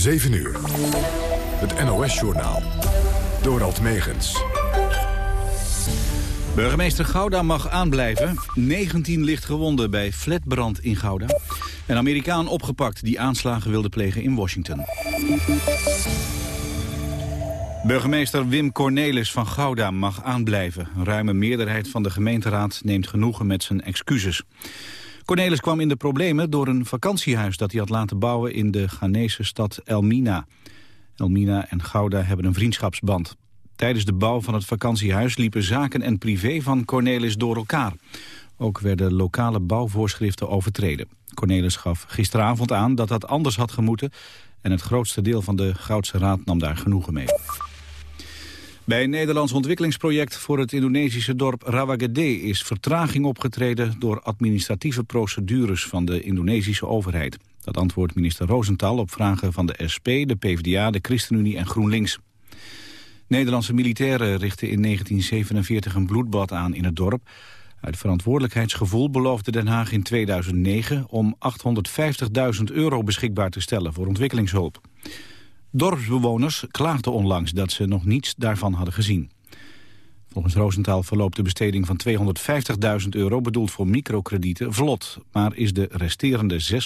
7 uur. Het NOS-journaal. Dorald Megens. Burgemeester Gouda mag aanblijven. 19 lichtgewonden bij flatbrand in Gouda. Een Amerikaan opgepakt die aanslagen wilde plegen in Washington. Burgemeester Wim Cornelis van Gouda mag aanblijven. Een ruime meerderheid van de gemeenteraad neemt genoegen met zijn excuses. Cornelis kwam in de problemen door een vakantiehuis dat hij had laten bouwen in de Ghanese stad Elmina. Elmina en Gouda hebben een vriendschapsband. Tijdens de bouw van het vakantiehuis liepen zaken en privé van Cornelis door elkaar. Ook werden lokale bouwvoorschriften overtreden. Cornelis gaf gisteravond aan dat dat anders had gemoeten... en het grootste deel van de Goudse Raad nam daar genoegen mee. Bij een Nederlands ontwikkelingsproject voor het Indonesische dorp Rawagede is vertraging opgetreden door administratieve procedures van de Indonesische overheid. Dat antwoordt minister Rosenthal op vragen van de SP, de PvdA, de ChristenUnie en GroenLinks. Nederlandse militairen richtten in 1947 een bloedbad aan in het dorp. Uit verantwoordelijkheidsgevoel beloofde Den Haag in 2009 om 850.000 euro beschikbaar te stellen voor ontwikkelingshulp. Dorpsbewoners klaagden onlangs dat ze nog niets daarvan hadden gezien. Volgens Roosentaal verloopt de besteding van 250.000 euro... bedoeld voor microkredieten vlot. Maar is de resterende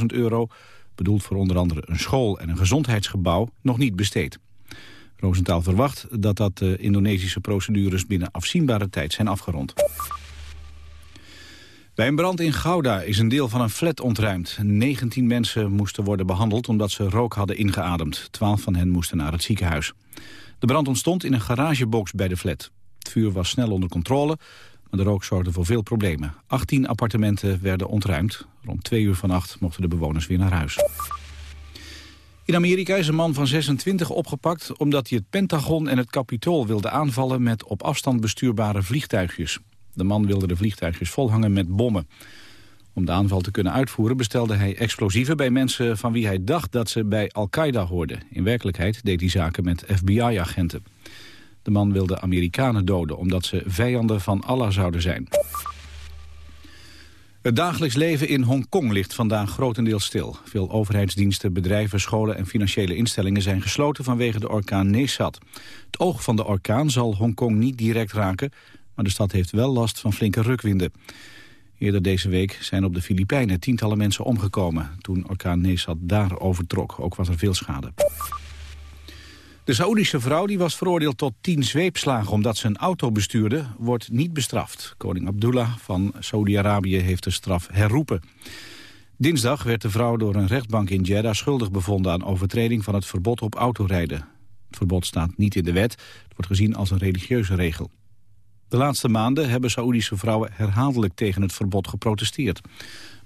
600.000 euro... bedoeld voor onder andere een school en een gezondheidsgebouw... nog niet besteed. Roosentaal verwacht dat dat de Indonesische procedures... binnen afzienbare tijd zijn afgerond. Bij een brand in Gouda is een deel van een flat ontruimd. 19 mensen moesten worden behandeld omdat ze rook hadden ingeademd. 12 van hen moesten naar het ziekenhuis. De brand ontstond in een garagebox bij de flat. Het vuur was snel onder controle, maar de rook zorgde voor veel problemen. 18 appartementen werden ontruimd. Rond twee uur vannacht mochten de bewoners weer naar huis. In Amerika is een man van 26 opgepakt omdat hij het Pentagon en het Capitool wilde aanvallen met op afstand bestuurbare vliegtuigjes. De man wilde de vliegtuigjes volhangen met bommen. Om de aanval te kunnen uitvoeren bestelde hij explosieven bij mensen van wie hij dacht dat ze bij Al-Qaeda hoorden. In werkelijkheid deed hij zaken met FBI-agenten. De man wilde Amerikanen doden omdat ze vijanden van Allah zouden zijn. Het dagelijks leven in Hongkong ligt vandaag grotendeels stil. Veel overheidsdiensten, bedrijven, scholen en financiële instellingen zijn gesloten vanwege de orkaan Nesat. Het oog van de orkaan zal Hongkong niet direct raken, maar de stad heeft wel last van flinke rukwinden. Eerder deze week zijn op de Filipijnen tientallen mensen omgekomen... toen orkaan Nesat daar overtrok. Ook was er veel schade. De Saoedische vrouw die was veroordeeld tot tien zweepslagen... omdat ze een auto bestuurde, wordt niet bestraft. Koning Abdullah van Saudi-Arabië heeft de straf herroepen. Dinsdag werd de vrouw door een rechtbank in Jeddah schuldig bevonden... aan overtreding van het verbod op autorijden. Het verbod staat niet in de wet. Het wordt gezien als een religieuze regel. De laatste maanden hebben Saoedische vrouwen herhaaldelijk tegen het verbod geprotesteerd.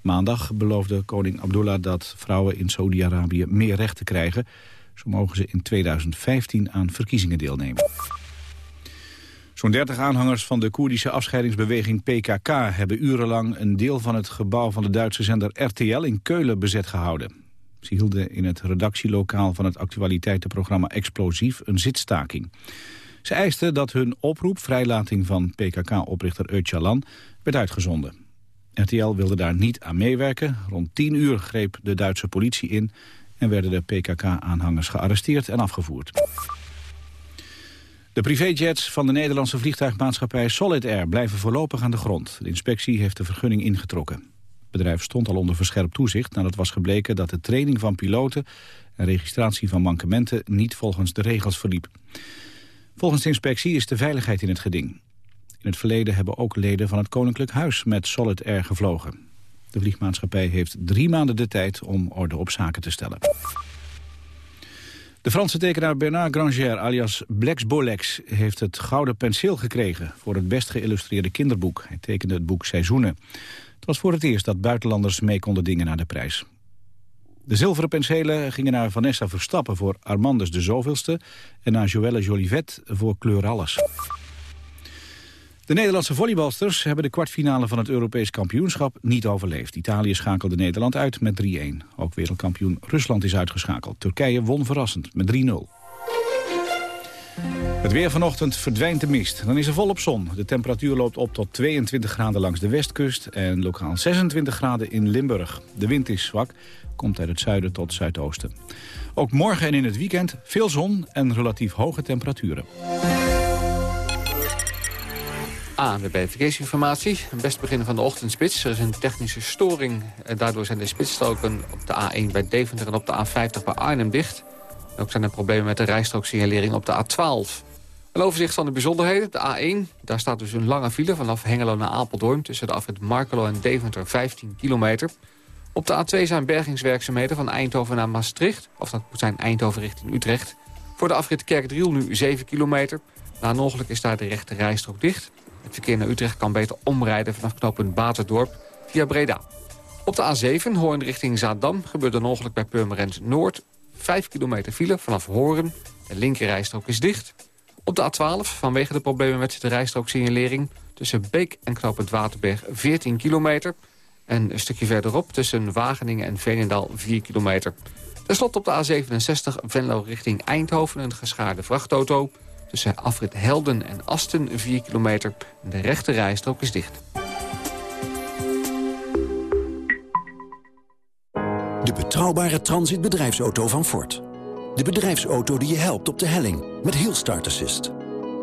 Maandag beloofde koning Abdullah dat vrouwen in Saudi-Arabië meer rechten krijgen. Zo mogen ze in 2015 aan verkiezingen deelnemen. Zo'n 30 aanhangers van de Koerdische afscheidingsbeweging PKK... hebben urenlang een deel van het gebouw van de Duitse zender RTL in Keulen bezet gehouden. Ze hielden in het redactielokaal van het actualiteitenprogramma Explosief een zitstaking. Ze eisten dat hun oproep vrijlating van PKK-oprichter Öcalan werd uitgezonden. RTL wilde daar niet aan meewerken. Rond 10 uur greep de Duitse politie in en werden de PKK-aanhangers gearresteerd en afgevoerd. De privéjets van de Nederlandse vliegtuigmaatschappij Solid Air blijven voorlopig aan de grond. De inspectie heeft de vergunning ingetrokken. Het bedrijf stond al onder verscherpt toezicht nadat was gebleken dat de training van piloten en registratie van mankementen niet volgens de regels verliep. Volgens de inspectie is de veiligheid in het geding. In het verleden hebben ook leden van het Koninklijk Huis met Solid Air gevlogen. De vliegmaatschappij heeft drie maanden de tijd om orde op zaken te stellen. De Franse tekenaar Bernard Granger alias Blex Bolex heeft het Gouden Penseel gekregen voor het best geïllustreerde kinderboek. Hij tekende het boek Seizoenen. Het was voor het eerst dat buitenlanders mee konden dingen naar de prijs. De zilveren penselen gingen naar Vanessa Verstappen voor Armandus de zoveelste... en naar Joelle Jolivet voor Kleur Alles. De Nederlandse volleybalsters hebben de kwartfinale van het Europees kampioenschap niet overleefd. Italië schakelde Nederland uit met 3-1. Ook wereldkampioen Rusland is uitgeschakeld. Turkije won verrassend met 3-0. Het weer vanochtend verdwijnt de mist. Dan is er volop zon. De temperatuur loopt op tot 22 graden langs de westkust... en lokaal 26 graden in Limburg. De wind is zwak, komt uit het zuiden tot zuidoosten. Ook morgen en in het weekend veel zon en relatief hoge temperaturen. ANWB Verkeersinformatie. Best beginnen van de ochtendspits. Er is een technische storing. En daardoor zijn de spitsstroken op de A1 bij Deventer en op de A50 bij Arnhem dicht. ook zijn er problemen met de rijstrooksignalering op de A12. Een overzicht van de bijzonderheden. De A1, daar staat dus een lange file vanaf Hengelo naar Apeldoorn... tussen de afrit Markelo en Deventer 15 kilometer. Op de A2 zijn bergingswerkzaamheden van Eindhoven naar Maastricht. Of dat moet zijn Eindhoven richting Utrecht. Voor de afrit Kerkdriel nu 7 kilometer. Na een ongeluk is daar de rechte rijstrook dicht. Het verkeer naar Utrecht kan beter omrijden vanaf knooppunt Baterdorp via Breda. Op de A7, Hoorn richting Zaandam, gebeurde een ongeluk bij Purmerend Noord. 5 kilometer file vanaf Hoorn. De linkerrijstrook is dicht. Op de A12, vanwege de problemen met de rijstrooksignalering... tussen Beek en knooppunt Waterberg 14 kilometer. En een stukje verderop tussen Wageningen en Veenendaal 4 kilometer. Ten slotte op de A67 Venlo richting Eindhoven een geschaarde vrachtauto. Tussen afrit Helden en Asten 4 kilometer. De rechte rijstrook is dicht. De betrouwbare transitbedrijfsauto van Ford. De bedrijfsauto die je helpt op de helling met Hill Start Assist.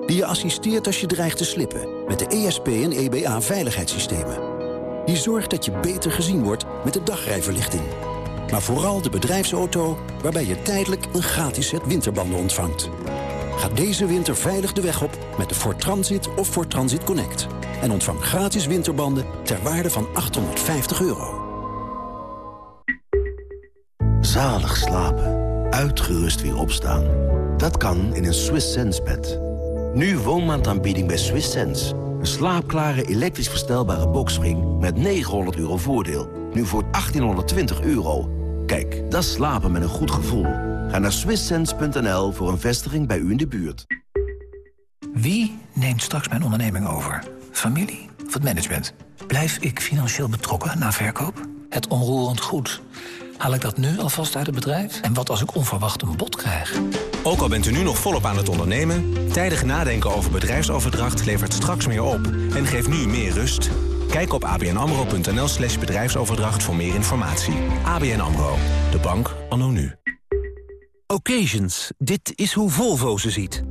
Die je assisteert als je dreigt te slippen met de ESP en EBA veiligheidssystemen. Die zorgt dat je beter gezien wordt met de dagrijverlichting. Maar vooral de bedrijfsauto waarbij je tijdelijk een gratis set winterbanden ontvangt. Ga deze winter veilig de weg op met de Ford Transit of Ford Transit Connect. En ontvang gratis winterbanden ter waarde van 850 euro. Zalig slapen. Uitgerust weer opstaan. Dat kan in een Swiss Sense bed. Nu woonmaandaanbieding bij Swiss Sense. Een slaapklare elektrisch verstelbare boxspring met 900 euro voordeel. Nu voor 1820 euro. Kijk, dat slapen met een goed gevoel. Ga naar swisssense.nl voor een vestiging bij u in de buurt. Wie neemt straks mijn onderneming over? Familie of het management? Blijf ik financieel betrokken na verkoop? Het onroerend goed. Haal ik dat nu alvast uit het bedrijf? En wat als ik onverwacht een bod krijg? Ook al bent u nu nog volop aan het ondernemen... tijdig nadenken over bedrijfsoverdracht levert straks meer op... en geeft nu meer rust. Kijk op abnamro.nl slash bedrijfsoverdracht voor meer informatie. ABN AMRO, de bank anno nu. Occasions, dit is hoe Volvo ze ziet.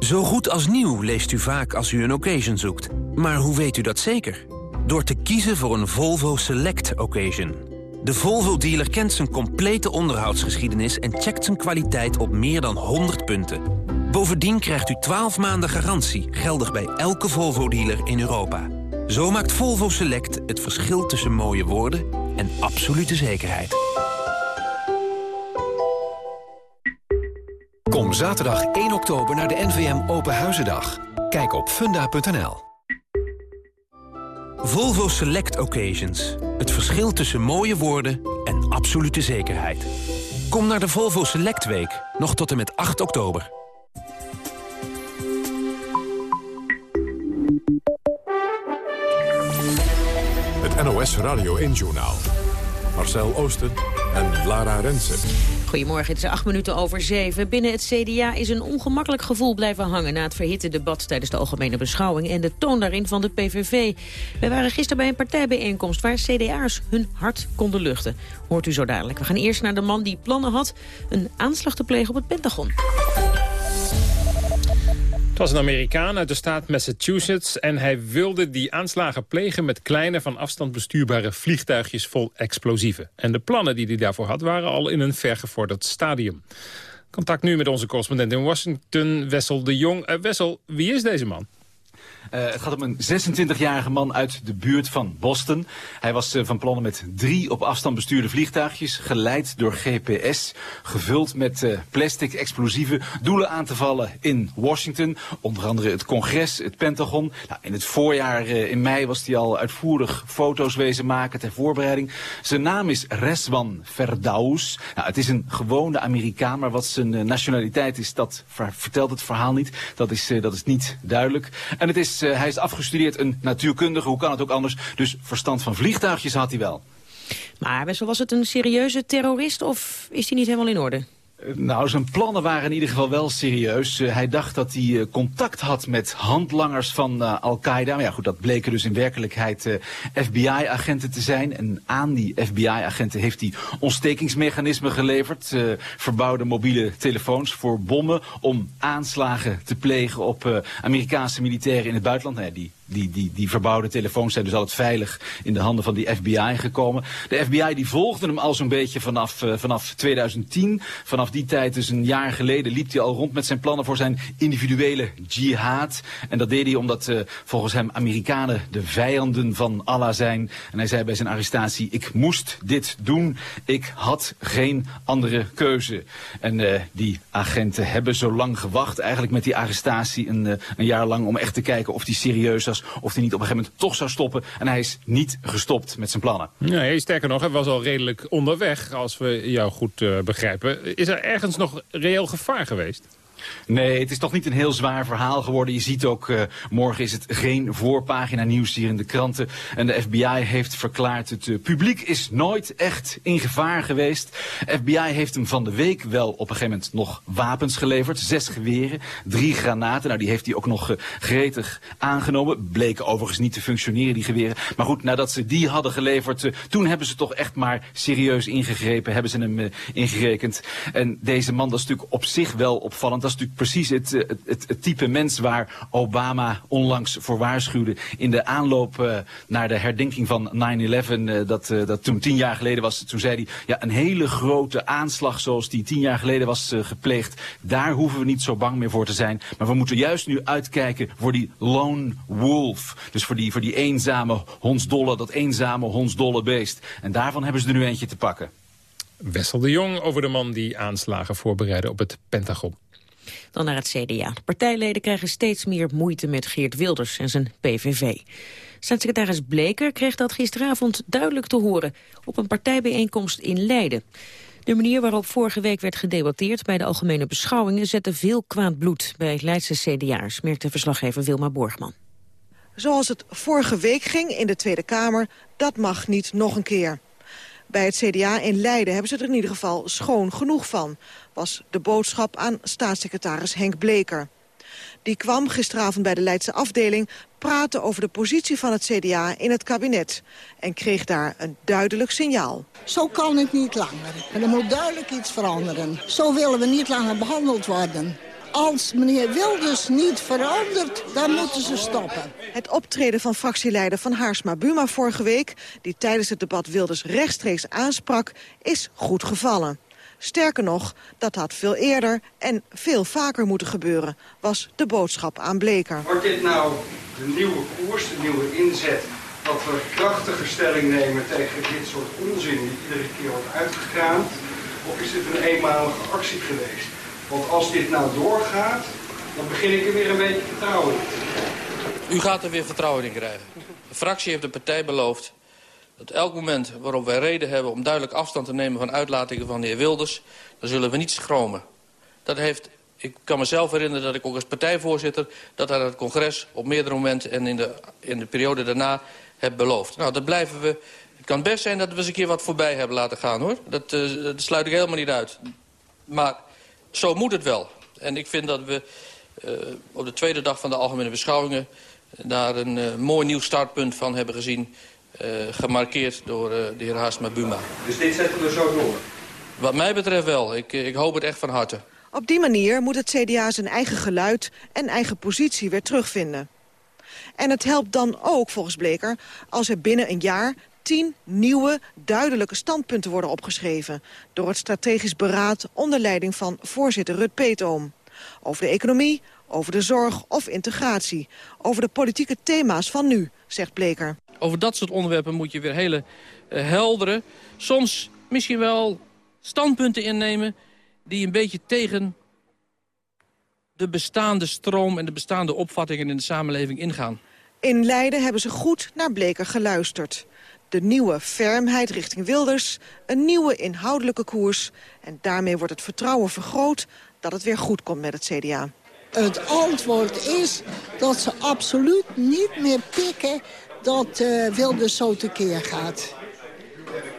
Zo goed als nieuw leest u vaak als u een occasion zoekt. Maar hoe weet u dat zeker? Door te kiezen voor een Volvo Select Occasion. De Volvo-dealer kent zijn complete onderhoudsgeschiedenis... en checkt zijn kwaliteit op meer dan 100 punten. Bovendien krijgt u 12 maanden garantie, geldig bij elke Volvo-dealer in Europa. Zo maakt Volvo Select het verschil tussen mooie woorden en absolute zekerheid. Kom zaterdag 1 oktober naar de NVM Open Huizendag. Kijk op funda.nl. Volvo Select Occasions. Het verschil tussen mooie woorden en absolute zekerheid. Kom naar de Volvo Select Week, nog tot en met 8 oktober. Het NOS Radio 1-journaal. Marcel Oosten en Lara Rensen. Goedemorgen, het is acht minuten over zeven. Binnen het CDA is een ongemakkelijk gevoel blijven hangen... na het verhitte debat tijdens de algemene beschouwing... en de toon daarin van de PVV. Wij waren gisteren bij een partijbijeenkomst... waar CDA'ers hun hart konden luchten. Hoort u zo dadelijk. We gaan eerst naar de man die plannen had... een aanslag te plegen op het Pentagon. Was een Amerikaan uit de staat Massachusetts... en hij wilde die aanslagen plegen met kleine van afstand bestuurbare vliegtuigjes vol explosieven. En de plannen die hij daarvoor had waren al in een vergevorderd stadium. Contact nu met onze correspondent in Washington, Wessel de Jong. Uh, Wessel, wie is deze man? Uh, het gaat om een 26-jarige man uit de buurt van Boston. Hij was uh, van plannen met drie op afstand bestuurde vliegtuigjes, geleid door GPS, gevuld met uh, plastic explosieven, doelen aan te vallen in Washington, onder andere het congres, het Pentagon. Nou, in het voorjaar, in mei, was hij al uitvoerig foto's wezen maken ter voorbereiding. Zijn naam is Reswan Verdaus. Nou, het is een gewone Amerikaan, maar wat zijn nationaliteit is, dat vertelt het verhaal niet. Dat is, dat is niet duidelijk. En het is uh, hij is afgestudeerd een natuurkundige, hoe kan het ook anders? Dus verstand van vliegtuigjes had hij wel. Maar was het een serieuze terrorist of is hij niet helemaal in orde? Nou, zijn plannen waren in ieder geval wel serieus. Uh, hij dacht dat hij uh, contact had met handlangers van uh, Al-Qaeda. Maar ja, goed, dat bleken dus in werkelijkheid FBI-agenten te zijn. En aan die FBI-agenten heeft hij ontstekingsmechanismen geleverd. verbouwde mobiele telefoons voor bommen om aanslagen te plegen op Amerikaanse militairen in het buitenland. Nou, ja, die die, die, die verbouwde telefoons zijn dus altijd veilig in de handen van die FBI gekomen. De FBI die volgde hem al zo'n beetje vanaf, uh, vanaf 2010. Vanaf die tijd, dus een jaar geleden, liep hij al rond met zijn plannen voor zijn individuele jihad. En dat deed hij omdat uh, volgens hem Amerikanen de vijanden van Allah zijn. En hij zei bij zijn arrestatie, ik moest dit doen. Ik had geen andere keuze. En uh, die agenten hebben zo lang gewacht, eigenlijk met die arrestatie een, een jaar lang, om echt te kijken of die serieus was of hij niet op een gegeven moment toch zou stoppen. En hij is niet gestopt met zijn plannen. Nee, sterker nog, hij was al redelijk onderweg, als we jou goed uh, begrijpen. Is er ergens nog reëel gevaar geweest? Nee, het is toch niet een heel zwaar verhaal geworden. Je ziet ook, uh, morgen is het geen voorpagina nieuws hier in de kranten. En de FBI heeft verklaard, het uh, publiek is nooit echt in gevaar geweest. FBI heeft hem van de week wel op een gegeven moment nog wapens geleverd. Zes geweren, drie granaten. Nou, die heeft hij ook nog uh, gretig aangenomen. Bleken overigens niet te functioneren, die geweren. Maar goed, nadat ze die hadden geleverd, toen hebben ze toch echt maar serieus ingegrepen. Hebben ze hem ingerekend. En deze man, dat is natuurlijk op zich wel opvallend natuurlijk precies het, eh, het, het, type mens waar Obama onlangs voor waarschuwde. In de aanloop uh, naar de herdenking van 9-11, uh, dat, dat toen tien jaar geleden was. Toen zei hij, ja, een hele grote aanslag zoals die tien jaar geleden was gepleegd. Daar hoeven we niet zo bang meer voor te zijn. Maar we moeten juist nu uitkijken voor die lone wolf. Dus voor die, voor die eenzame hondsdolle, dat eenzame hondsdolle beest. En daarvan hebben ze er nu eentje te pakken. Wessel de Jong over de man die aanslagen voorbereidde op het Pentagon. Dan naar het CDA. De partijleden krijgen steeds meer moeite met Geert Wilders en zijn PVV. Staatssecretaris Bleker kreeg dat gisteravond duidelijk te horen... op een partijbijeenkomst in Leiden. De manier waarop vorige week werd gedebatteerd bij de algemene beschouwingen... zette veel kwaad bloed bij Leidse CDA'ers, merkte verslaggever Wilma Borgman. Zoals het vorige week ging in de Tweede Kamer, dat mag niet nog een keer. Bij het CDA in Leiden hebben ze er in ieder geval schoon genoeg van was de boodschap aan staatssecretaris Henk Bleker. Die kwam gisteravond bij de Leidse afdeling praten over de positie van het CDA in het kabinet. En kreeg daar een duidelijk signaal. Zo kan het niet langer. Er moet duidelijk iets veranderen. Zo willen we niet langer behandeld worden. Als meneer Wilders niet verandert, dan moeten ze stoppen. Het optreden van fractieleider van Haarsma Buma vorige week... die tijdens het debat Wilders rechtstreeks aansprak, is goed gevallen. Sterker nog, dat had veel eerder en veel vaker moeten gebeuren, was de boodschap aan Bleker. Wordt dit nou de nieuwe koers, de nieuwe inzet, dat we krachtige stelling nemen tegen dit soort onzin die iedere keer wordt uitgekraamd? Of is dit een eenmalige actie geweest? Want als dit nou doorgaat, dan begin ik er weer een beetje vertrouwen in. U gaat er weer vertrouwen in krijgen. De fractie heeft de partij beloofd dat elk moment waarop wij reden hebben om duidelijk afstand te nemen van uitlatingen van de heer Wilders, dan zullen we niet schromen. Dat heeft, ik kan mezelf herinneren dat ik ook als partijvoorzitter dat aan het congres op meerdere momenten en in de, in de periode daarna heb beloofd. Nou, dat blijven we. Het kan best zijn dat we eens een keer wat voorbij hebben laten gaan, hoor. Dat, uh, dat sluit ik helemaal niet uit. Maar zo moet het wel. En ik vind dat we uh, op de tweede dag van de algemene beschouwingen... daar een uh, mooi nieuw startpunt van hebben gezien... Uh, gemarkeerd door uh, de heer Haasma Buma. Dus dit zetten we zo door? Wat mij betreft wel. Ik, ik hoop het echt van harte. Op die manier moet het CDA zijn eigen geluid en eigen positie weer terugvinden. En het helpt dan ook, volgens Bleker, als er binnen een jaar tien nieuwe, duidelijke standpunten worden opgeschreven... door het strategisch beraad onder leiding van voorzitter Rut Peetoom. Over de economie, over de zorg of integratie. Over de politieke thema's van nu, zegt Bleker over dat soort onderwerpen moet je weer hele uh, heldere... soms misschien wel standpunten innemen die een beetje tegen de bestaande stroom en de bestaande opvattingen in de samenleving ingaan. In Leiden hebben ze goed naar Bleker geluisterd. De nieuwe fermheid richting Wilders, een nieuwe inhoudelijke koers... en daarmee wordt het vertrouwen vergroot dat het weer goed komt met het CDA. Het antwoord is dat ze absoluut niet meer pikken dat uh, Wilders zo tekeer gaat.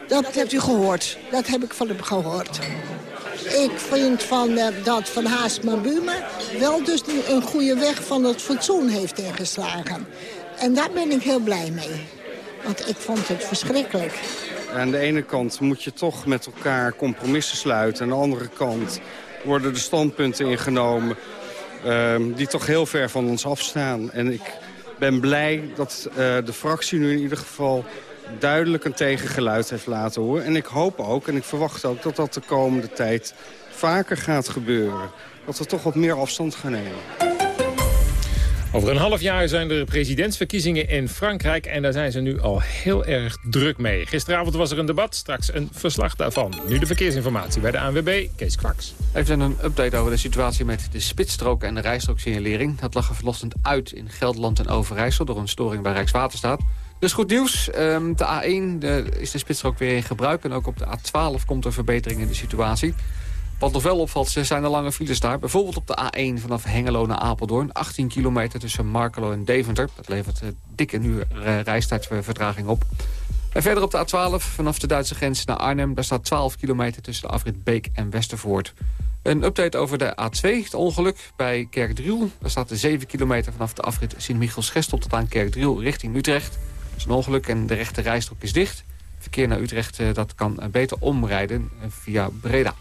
Dat hebt u gehoord. Dat heb ik van hem gehoord. Ik vind van, uh, dat Van Haast mijn buurman wel dus een goede weg van het fatsoen heeft ingeslagen. En daar ben ik heel blij mee. Want ik vond het verschrikkelijk. Aan de ene kant moet je toch met elkaar compromissen sluiten. Aan de andere kant worden de standpunten ingenomen... Uh, die toch heel ver van ons afstaan. En ik ben blij dat uh, de fractie nu in ieder geval duidelijk een tegengeluid heeft laten horen. En ik hoop ook, en ik verwacht ook, dat dat de komende tijd vaker gaat gebeuren. Dat we toch wat meer afstand gaan nemen. Over een half jaar zijn er presidentsverkiezingen in Frankrijk... en daar zijn ze nu al heel erg druk mee. Gisteravond was er een debat, straks een verslag daarvan. Nu de verkeersinformatie bij de ANWB, Kees Kwaks. Even een update over de situatie met de spitsstroken en de rijstrooksignalering. Dat lag er vanochtend uit in Gelderland en Overijssel... door een storing bij Rijkswaterstaat. Dus goed nieuws. Ehm, de A1 de, is de spitsstrook weer in gebruik. En ook op de A12 komt er verbetering in de situatie. Wat nog wel opvalt, zijn de lange files daar. Bijvoorbeeld op de A1 vanaf Hengelo naar Apeldoorn. 18 kilometer tussen Markelo en Deventer. Dat levert uh, dikke een uur uh, reistijdvertraging op. En verder op de A12 vanaf de Duitse grens naar Arnhem. Daar staat 12 kilometer tussen de afrit Beek en Westervoort. Een update over de A2, het ongeluk bij Kerkdriel. Daar staat de 7 kilometer vanaf de afrit Sint-Michels-Gestel tot aan Kerkdriel richting Utrecht. Dat is een ongeluk en de rechte rijstrook is dicht. Verkeer naar Utrecht uh, dat kan beter omrijden via Breda.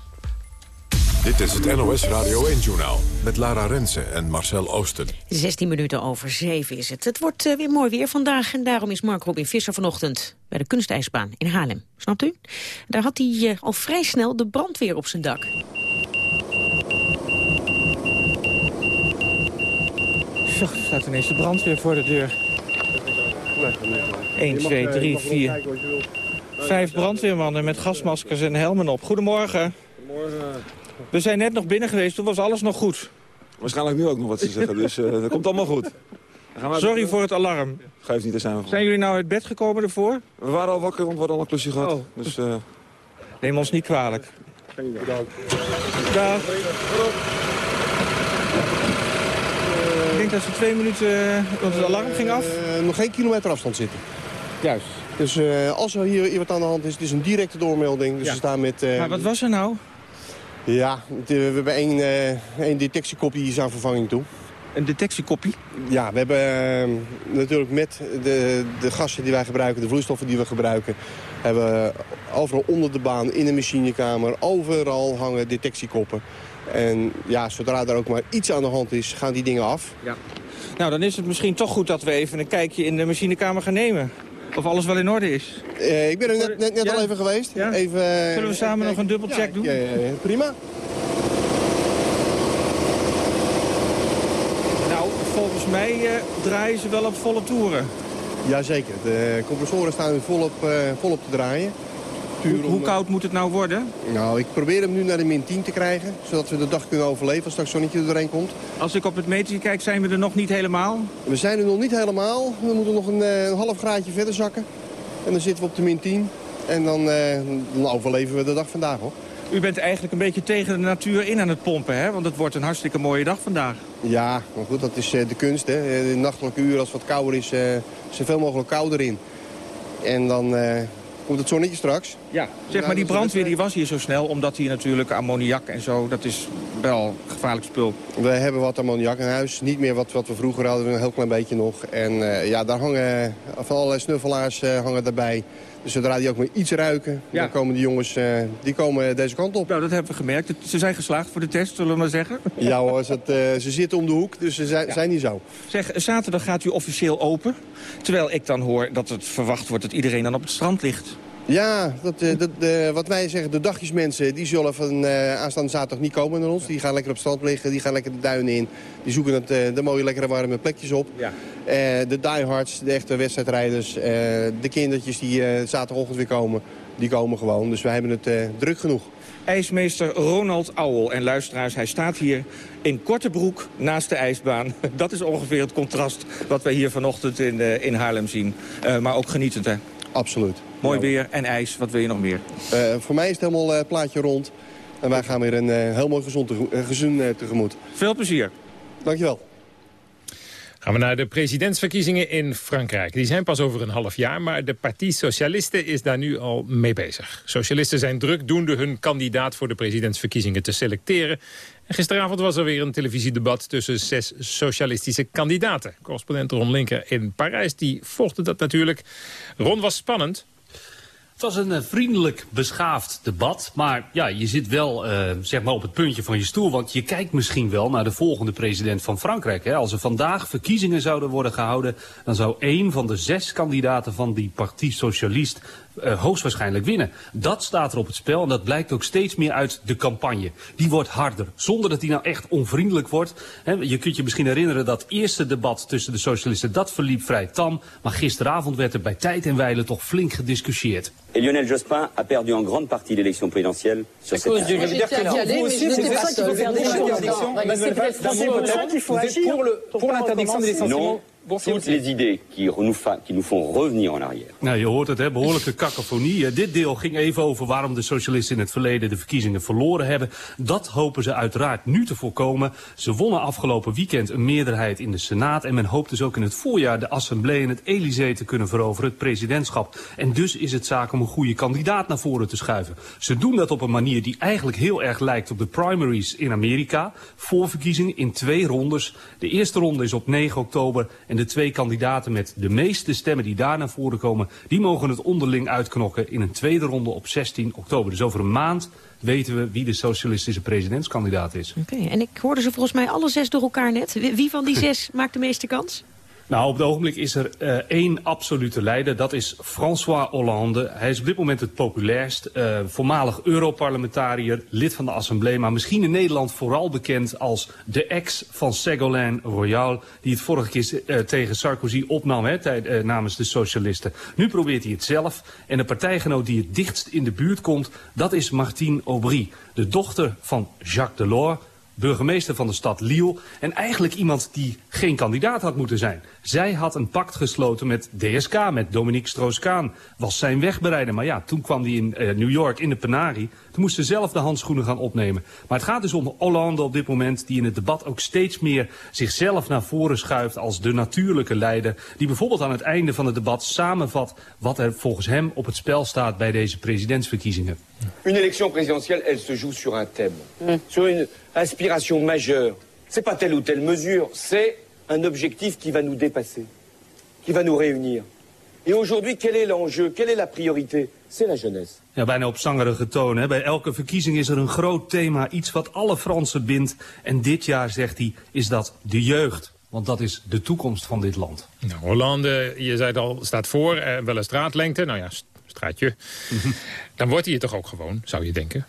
Dit is het NOS Radio 1-journaal met Lara Rensen en Marcel Oosten. 16 minuten over 7 is het. Het wordt uh, weer mooi weer vandaag en daarom is Mark Robin Visser vanochtend bij de kunstijsbaan in Haarlem. Snapt u? Daar had hij uh, al vrij snel de brandweer op zijn dak. Zo, er staat ineens de brandweer voor de deur. 1, 2, 3, 4. Vijf brandweermannen met gasmaskers en helmen op. Goedemorgen. Goedemorgen. We zijn net nog binnen geweest, toen was alles nog goed. Waarschijnlijk nu ook nog wat te zeggen, dus uh, dat komt allemaal goed. Sorry voor het alarm. Geef niet, daar zijn we Zijn jullie nou uit bed gekomen ervoor? We waren al wakker, want we hadden al een klusje gehad. Oh. Dus, uh... Neem ons niet kwalijk. Bedankt. Dag. Ik denk dat ze twee minuten, want het alarm ging af. Uh, nog geen kilometer afstand zitten. Juist. Dus uh, als er hier wat aan de hand is, het is een directe doormelding. Dus ja. we staan met... Uh, maar wat was er nou? Ja, we hebben één, uh, één detectiekopie is aan vervanging toe. Een detectiekopie? Ja, we hebben uh, natuurlijk met de, de gassen die wij gebruiken, de vloeistoffen die we gebruiken... hebben overal onder de baan, in de machinekamer, overal hangen detectiekoppen. En ja, zodra er ook maar iets aan de hand is, gaan die dingen af. Ja. Nou, dan is het misschien toch goed dat we even een kijkje in de machinekamer gaan nemen. Of alles wel in orde is. Uh, ik ben er net, net, net ja? al even geweest. Ja? Even, uh, Zullen we samen nog een dubbelcheck doen? Ja, ja, prima. Nou, volgens mij draaien ze wel op volle toeren. Jazeker. De compressoren staan volop, volop te draaien. Hoe, hoe, koud moet het nou worden? Nou, ik probeer hem nu naar de min 10 te krijgen. Zodat we de dag kunnen overleven als straks zonnetje er doorheen komt. Als ik op het metertje kijk, zijn we er nog niet helemaal? We zijn er nog niet helemaal. We moeten nog een, een half graadje verder zakken. En dan zitten we op de min 10. En dan, uh, dan overleven we de dag vandaag, hoor. U bent eigenlijk een beetje tegen de natuur in aan het pompen, hè? Want het wordt een hartstikke mooie dag vandaag. Ja, maar goed, dat is uh, de kunst, hè. De nachtelijke uur, als het wat kouder is, uh, zoveel mogelijk kouder in. En dan komt het zonnetje straks. Ja, zeg maar die brandweer die was hier zo snel... omdat hier natuurlijk ammoniak en zo, dat is wel gevaarlijk spul. We hebben wat ammoniak in huis. Niet meer wat, wat we vroeger hadden, een heel klein beetje nog. En uh, ja, daar hangen van allerlei snuffelaars uh, hangen daarbij. Zodra die ook maar iets ruiken, ja. dan komen die jongens uh, die komen deze kant op. Nou, dat hebben we gemerkt. Ze zijn geslaagd voor de test, zullen we maar zeggen. Ja hoor, ze, ze zitten om de hoek, dus ze zijn, ja. zijn niet zo. Zeg, zaterdag gaat u officieel open. Terwijl ik dan hoor dat het verwacht wordt dat iedereen dan op het strand ligt. Ja, dat, dat, uh, wat wij zeggen, de dagjesmensen, die zullen van uh, aanstaande zaterdag niet komen naar ons. Die gaan lekker op het strand liggen, die gaan lekker de duinen in. Die zoeken het, uh, de mooie, lekkere, warme plekjes op. Ja. de diehards, de echte wedstrijdrijders, de kindertjes die zaterdagochtend weer komen, die komen gewoon. Dus wij hebben het druk genoeg. IJsmeester Ronald Auwel. En luisteraars, hij staat hier in korte broek naast de ijsbaan. Dat is ongeveer het contrast wat wij hier vanochtend in, in Haarlem zien. maar ook genietend, hè? Absoluut. Mooi weer en ijs. Wat wil je nog meer? Uh, voor mij is het helemaal het uh, plaatje rond. En wij gaan weer een uh, heel mooi gezond te, gezin tegemoet. Veel plezier. Dankjewel. Gaan we naar de presidentsverkiezingen in Frankrijk. Die zijn pas over een half jaar, maar de Parti Socialiste is daar nu al mee bezig. Socialisten zijn drukdoende hun kandidaat voor de presidentsverkiezingen te selecteren. En gisteravond was er weer een televisiedebat tussen zes socialistische kandidaten. Correspondent Ron Linker in Parijs, die volgde dat natuurlijk. Ron was spannend. Het was een eh, vriendelijk, beschaafd debat. Maar ja, je zit wel uh, zeg maar op het puntje van je stoel. Want je kijkt misschien wel naar de volgende president van Frankrijk. Hè. Als er vandaag verkiezingen zouden worden gehouden... dan zou één van de zes kandidaten van die Parti Socialist uh, hoogstwaarschijnlijk winnen. Dat staat er op het spel en dat blijkt ook steeds meer uit de campagne. Die wordt harder, zonder dat die nou echt onvriendelijk wordt. He, je kunt je misschien herinneren dat eerste debat tussen de socialisten... dat verliep vrij tam, maar gisteravond werd er bij tijd en wijle toch flink gediscussieerd. Et Lionel Jospin a perdu en grande partie l'élection présidentielle sur cette question. Vous aussi, c'est pour ça qu'il faut faire des choses. Pour l'interdiction des licenciements toutes les idées qui nous, qui nous font revenir en arrière. Nou, je hoort het, hè, behoorlijke cacophonie. Dit deel ging even over waarom de socialisten in het verleden de verkiezingen verloren hebben. Dat hopen ze uiteraard nu te voorkomen. Ze wonnen afgelopen weekend een meerderheid in de Senaat. En men hoopt dus ook in het voorjaar de Assemblée en het Elysée te kunnen veroveren, het presidentschap. En dus is het zaak om een goede kandidaat naar voren te schuiven. Ze doen dat op een manier die eigenlijk heel erg lijkt op de primaries in Amerika. Voorverkiezingen in twee rondes. De eerste ronde is op 9 oktober en de twee kandidaten met de meeste stemmen die daar naar voren komen... die mogen het onderling uitknokken in een tweede ronde op 16 oktober. Dus over een maand weten we wie de socialistische presidentskandidaat is. Oké, en ik hoorde ze volgens mij alle zes door elkaar net. Wie van die zes maakt de meeste kans? Nou, op het ogenblik is er uh, één absolute leider. Dat is François Hollande. Hij is op dit moment het populairst. Uh, voormalig Europarlementariër, lid van de Assemblée. Maar misschien in Nederland vooral bekend als de ex van Ségolène Royal. Die het vorige keer uh, tegen Sarkozy opnam hè, namens de socialisten. Nu probeert hij het zelf. En de partijgenoot die het dichtst in de buurt komt, dat is Martine Aubry. De dochter van Jacques Delors burgemeester van de stad Lille... en eigenlijk iemand die geen kandidaat had moeten zijn. Zij had een pact gesloten met DSK, met Dominique Strauss-Kaan. Was zijn wegbereider, maar ja, toen kwam hij in uh, New York in de Penari. Toen moest ze zelf de handschoenen gaan opnemen. Maar het gaat dus om Hollande op dit moment... die in het debat ook steeds meer zichzelf naar voren schuift... als de natuurlijke leider... die bijvoorbeeld aan het einde van het debat samenvat... wat er volgens hem op het spel staat bij deze presidentsverkiezingen. Une élection présidentielle, elle se joue sur un thème. Mm. Sur une inspiration majeure. C'est pas telle ou telle mesure, c'est un objectif qui va nous dépasser, qui va nous réunir. Et aujourd'hui, quel est l'enjeu, quelle est la priorité C'est la jeunesse. Ja, bijna op zangerige toon. Hè. Bij elke verkiezing is er een groot thema, iets wat alle Fransen bindt. En dit jaar, zegt hij, is dat de jeugd. Want dat is de toekomst van dit land. Nou, Hollande, je zei het al, staat voor, eh, wel een straatlengte. Nou ja, straatje. Dan wordt hij het toch ook gewoon, zou je denken?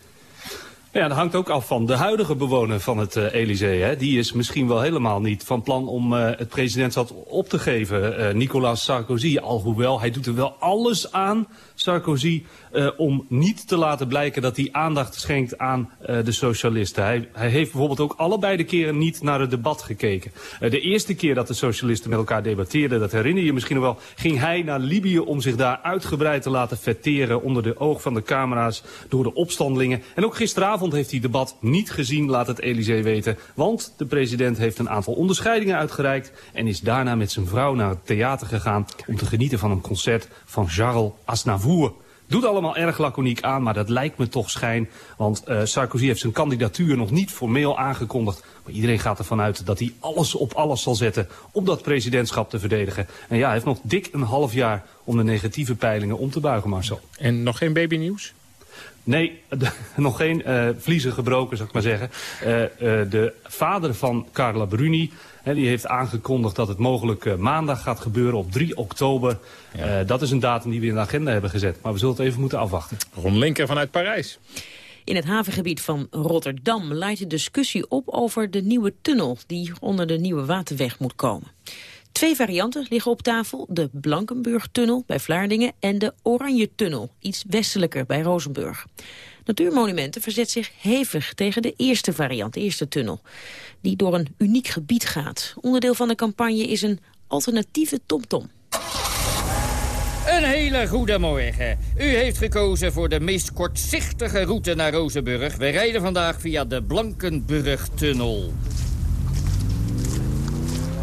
Ja, dat hangt ook af van de huidige bewoner van het uh, Elysée. Hè. Die is misschien wel helemaal niet van plan om uh, het presidentschap op te geven. Uh, Nicolas Sarkozy, alhoewel hij doet er wel alles aan, Sarkozy, om niet te laten blijken dat hij aandacht schenkt aan de socialisten. Hij, hij, heeft bijvoorbeeld ook allebei de keren niet naar het debat gekeken. de eerste keer dat de socialisten met elkaar debatteerden, dat herinner je misschien wel, ging hij naar Libië om zich daar uitgebreid te laten vetteren onder de oog van de camera's door de opstandelingen. En ook gisteravond heeft hij debat niet gezien, laat het Elysée weten. Want de president heeft een aantal onderscheidingen uitgereikt... en is daarna met zijn vrouw naar het theater gegaan... om te genieten van een concert van Charles Aznavour. Doet allemaal erg laconiek aan, maar dat lijkt me toch schijn. Want uh, Sarkozy heeft zijn kandidatuur nog niet formeel aangekondigd. Maar iedereen gaat ervan uit dat hij alles op alles zal zetten om dat presidentschap te verdedigen. En ja, hij heeft nog dik een half jaar om de negatieve peilingen om te buigen, Marcel. En nog geen babynieuws? Nee, de, nog geen uh, vliezen gebroken, zou ik maar zeggen. Uh, uh, de vader van Carla Bruni hè, die heeft aangekondigd dat het mogelijk maandag gaat gebeuren op 3 oktober. Ja. dat is een datum die we in de agenda hebben gezet. Maar we zullen het even moeten afwachten. Ron Linker vanuit Parijs. In het havengebied van Rotterdam leidt de discussie op over de nieuwe tunnel... die onder de nieuwe waterweg moet komen. Twee varianten liggen op tafel. De Blankenburg-tunnel bij Vlaardingen en de Oranje-tunnel, iets westelijker bij Rozenburg. Natuurmonumenten verzet zich hevig tegen de eerste variant, de eerste tunnel, die door een uniek gebied gaat. Onderdeel van de campagne is een alternatieve tomtom. Een hele goede morgen. U heeft gekozen voor de meest kortzichtige route naar Rozenburg. We rijden vandaag via de Blankenburg-tunnel.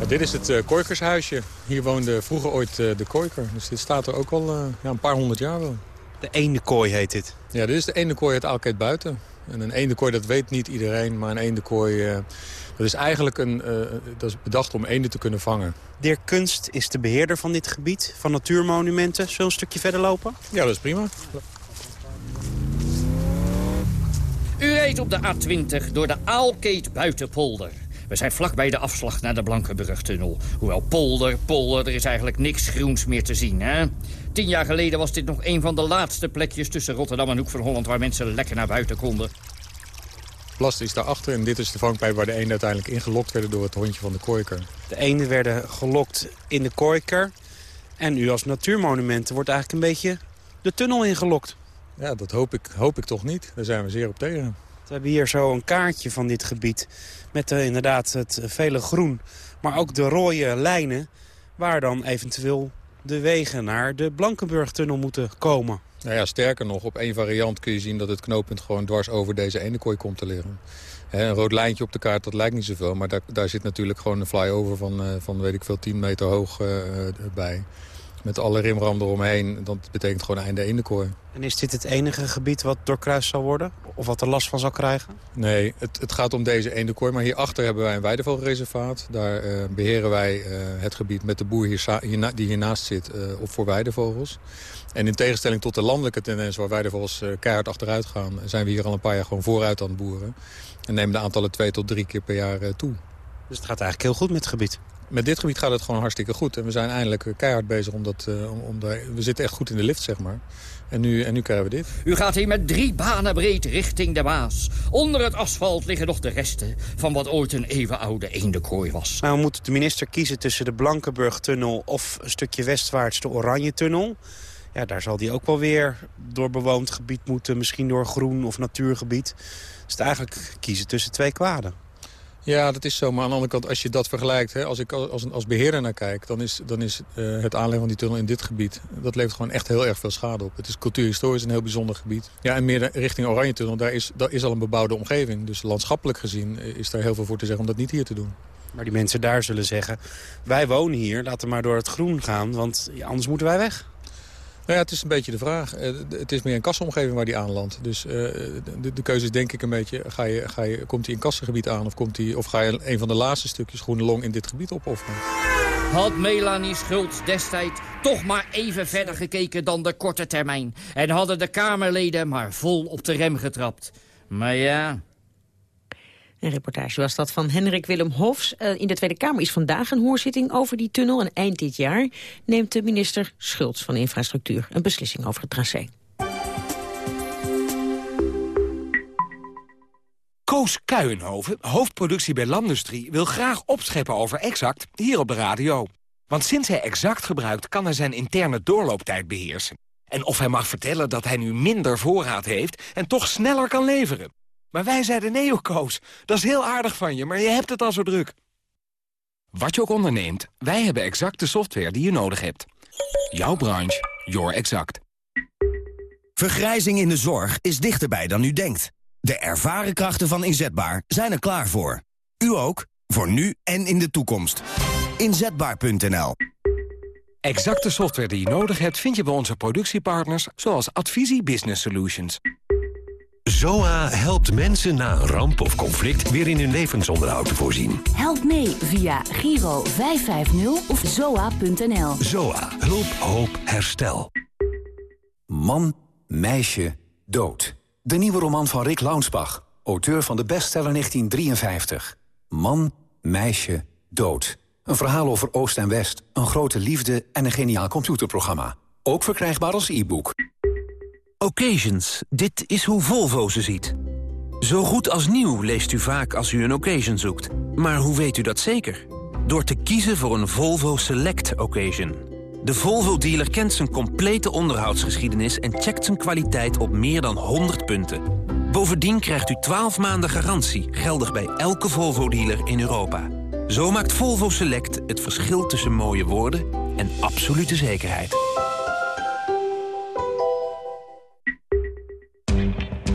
Dit is het uh, Kooikershuisje. Hier woonde vroeger ooit uh, de Kooiker. Dus dit staat er ook al uh, ja, een paar honderd jaar wel. De ene kooi heet dit? Ja, dit is de ene kooi uit Alkeet Buiten. En een ene kooi, dat weet niet iedereen, maar een ene kooi... dat is eigenlijk een, dat is bedacht om eenden te kunnen vangen. Dirk Kunst is de beheerder van dit gebied, van natuurmonumenten. Zullen we een stukje verder lopen? Ja, dat is prima. U rijdt op de A20 door de Aalkeet Buitenpolder. We zijn vlakbij de afslag naar de Blankenburgtunnel. Hoewel polder, polder, er is eigenlijk niks groens meer te zien, hè? Tien jaar geleden was dit nog een van de laatste plekjes tussen Rotterdam en Hoek van Holland... waar mensen lekker naar buiten konden. Plast is daarachter en dit is de vangpijp waar de eenden uiteindelijk ingelokt werden door het hondje van de kooiker. De eenden werden gelokt in de kooiker. En u als natuurmonument wordt eigenlijk een beetje de tunnel ingelokt. Ja, dat hoop ik, hoop ik toch niet. Daar zijn we zeer op tegen. We hebben hier zo een kaartje van dit gebied. Met uh, inderdaad het vele groen. Maar ook de rode lijnen. Waar dan eventueel de wegen naar de Blankenburg-tunnel moeten komen. Nou ja, sterker nog, op één variant kun je zien dat het knooppunt gewoon dwars over deze ene kooi komt te liggen. een rood lijntje op de kaart, dat lijkt niet zoveel. Maar daar, daar zit natuurlijk gewoon een flyover van, uh, van weet ik veel, 10 meter hoog uh, bij met alle rimram eromheen. Dat betekent gewoon einde eendekooi. En is dit het enige gebied wat doorkruist zal worden? Of wat er last van zal krijgen? Nee, het, het gaat om deze eendekooi. Maar hierachter hebben wij een weidevogelreservaat. Daar uh, beheren wij uh, het gebied met de boer hier, die hiernaast zit uh, op voor weidevogels. En in tegenstelling tot de landelijke tendens waar weidevogels keihard achteruit gaan... zijn we hier al een paar jaar gewoon vooruit aan het boeren. En nemen de aantallen twee tot drie keer per jaar toe. Dus het gaat eigenlijk heel goed met het gebied? Met dit gebied gaat het gewoon hartstikke goed. En we zijn eindelijk keihard bezig om dat... Uh, om, daar, we zitten echt goed in de lift, zeg maar. En nu, en nu krijgen we dit. U gaat hier met drie banen breed richting de Maas. Onder het asfalt liggen nog de resten van wat ooit een eeuwenoude eendenkooi was. Nou moet de minister kiezen tussen de Blankenburg-tunnel... of een stukje westwaarts de Oranje-tunnel. Ja, daar zal die ook wel weer door bewoond gebied moeten. Misschien door groen of natuurgebied. Dus het eigenlijk kiezen tussen twee kwaden. Ja, dat is zo. Maar aan de andere kant, als je dat vergelijkt... Hè, als ik als, als beheerder naar kijk... dan is, dan is uh, het aanleggen van die tunnel in dit gebied... dat levert gewoon echt heel erg veel schade op. Het is cultuurhistorisch een heel bijzonder gebied. Ja, en meer richting Oranje Tunnel, daar is, daar is al een bebouwde omgeving. Dus landschappelijk gezien is daar heel veel voor te zeggen om dat niet hier te doen. Maar die mensen daar zullen zeggen... wij wonen hier, laten we maar door het groen gaan... want anders moeten wij weg. Nou ja, het is een beetje de vraag. Uh, het is meer een kassenomgeving waar die aanlandt. Dus de, de, keuze is denk ik een beetje... Ga je, ga je, komt hij in kassengebied aan of, komt hij, of ga je een van de laatste stukjes groene long in dit gebied opofferen? Had Melanie Schultz destijds toch maar even verder gekeken dan de korte termijn. En hadden de Kamerleden maar vol op de rem getrapt. Maar ja, een reportage was dat van Henrik Willem Hofs. Uh, in de Tweede Kamer is vandaag een hoorzitting over die tunnel. En eind dit jaar neemt de minister Schultz van Infrastructuur een beslissing over het tracé. Koos Kuijenhoven, hoofdproductie bij Landustrie... wil graag opscheppen over Exact hier op de radio. Want sinds hij Exact gebruikt, kan hij zijn interne doorlooptijd beheersen. En of hij mag vertellen dat hij nu minder voorraad heeft... en toch sneller kan leveren. Maar wij zeiden nee, Koos. Dat is heel aardig van je, maar je hebt het al zo druk. Wat je ook onderneemt, wij hebben exact de software die je nodig hebt. Jouw branche, your exact. Vergrijzing in de zorg is dichterbij dan u denkt. De ervaren krachten van Inzetbaar zijn er klaar voor. U ook, voor nu en in de toekomst. Inzetbaar.nl Exacte software die je nodig hebt vind je bij onze productiepartners... zoals Advisie Business Solutions. ZOA helpt mensen na een ramp of conflict weer in hun levensonderhoud te voorzien. Help mee via Giro 550 of zoa.nl. ZOA. Hulp, hoop, herstel. Man, meisje, dood. De nieuwe roman van Rick Launsbach, auteur van de bestseller 1953. Man, meisje, dood. Een verhaal over Oost en West, een grote liefde en een geniaal computerprogramma. Ook verkrijgbaar als e-book. Occasions. Dit is hoe Volvo ze ziet. Zo goed als nieuw leest u vaak als u een occasion zoekt. Maar hoe weet u dat zeker? Door te kiezen voor een Volvo Select Occasion. De Volvo-dealer kent zijn complete onderhoudsgeschiedenis... en checkt zijn kwaliteit op meer dan 100 punten. Bovendien krijgt u 12 maanden garantie... geldig bij elke Volvo-dealer in Europa. Zo maakt Volvo Select het verschil tussen mooie woorden en absolute zekerheid.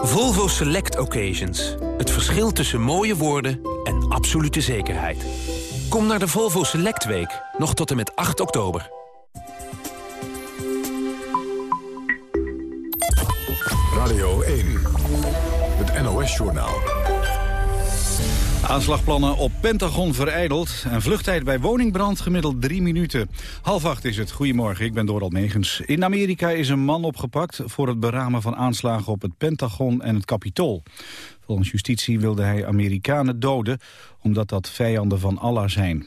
Volvo Select Occasions. Het verschil tussen mooie woorden en absolute zekerheid. Kom naar de Volvo Select Week, nog tot en met 8 oktober. Radio 1, het NOS-journaal. Aanslagplannen op Pentagon vereideld en vluchttijd bij woningbrand gemiddeld drie minuten. Half acht is het. Goedemorgen, ik ben Doral Megens. In Amerika is een man opgepakt voor het beramen van aanslagen op het Pentagon en het Capitool. Volgens justitie wilde hij Amerikanen doden omdat dat vijanden van Allah zijn.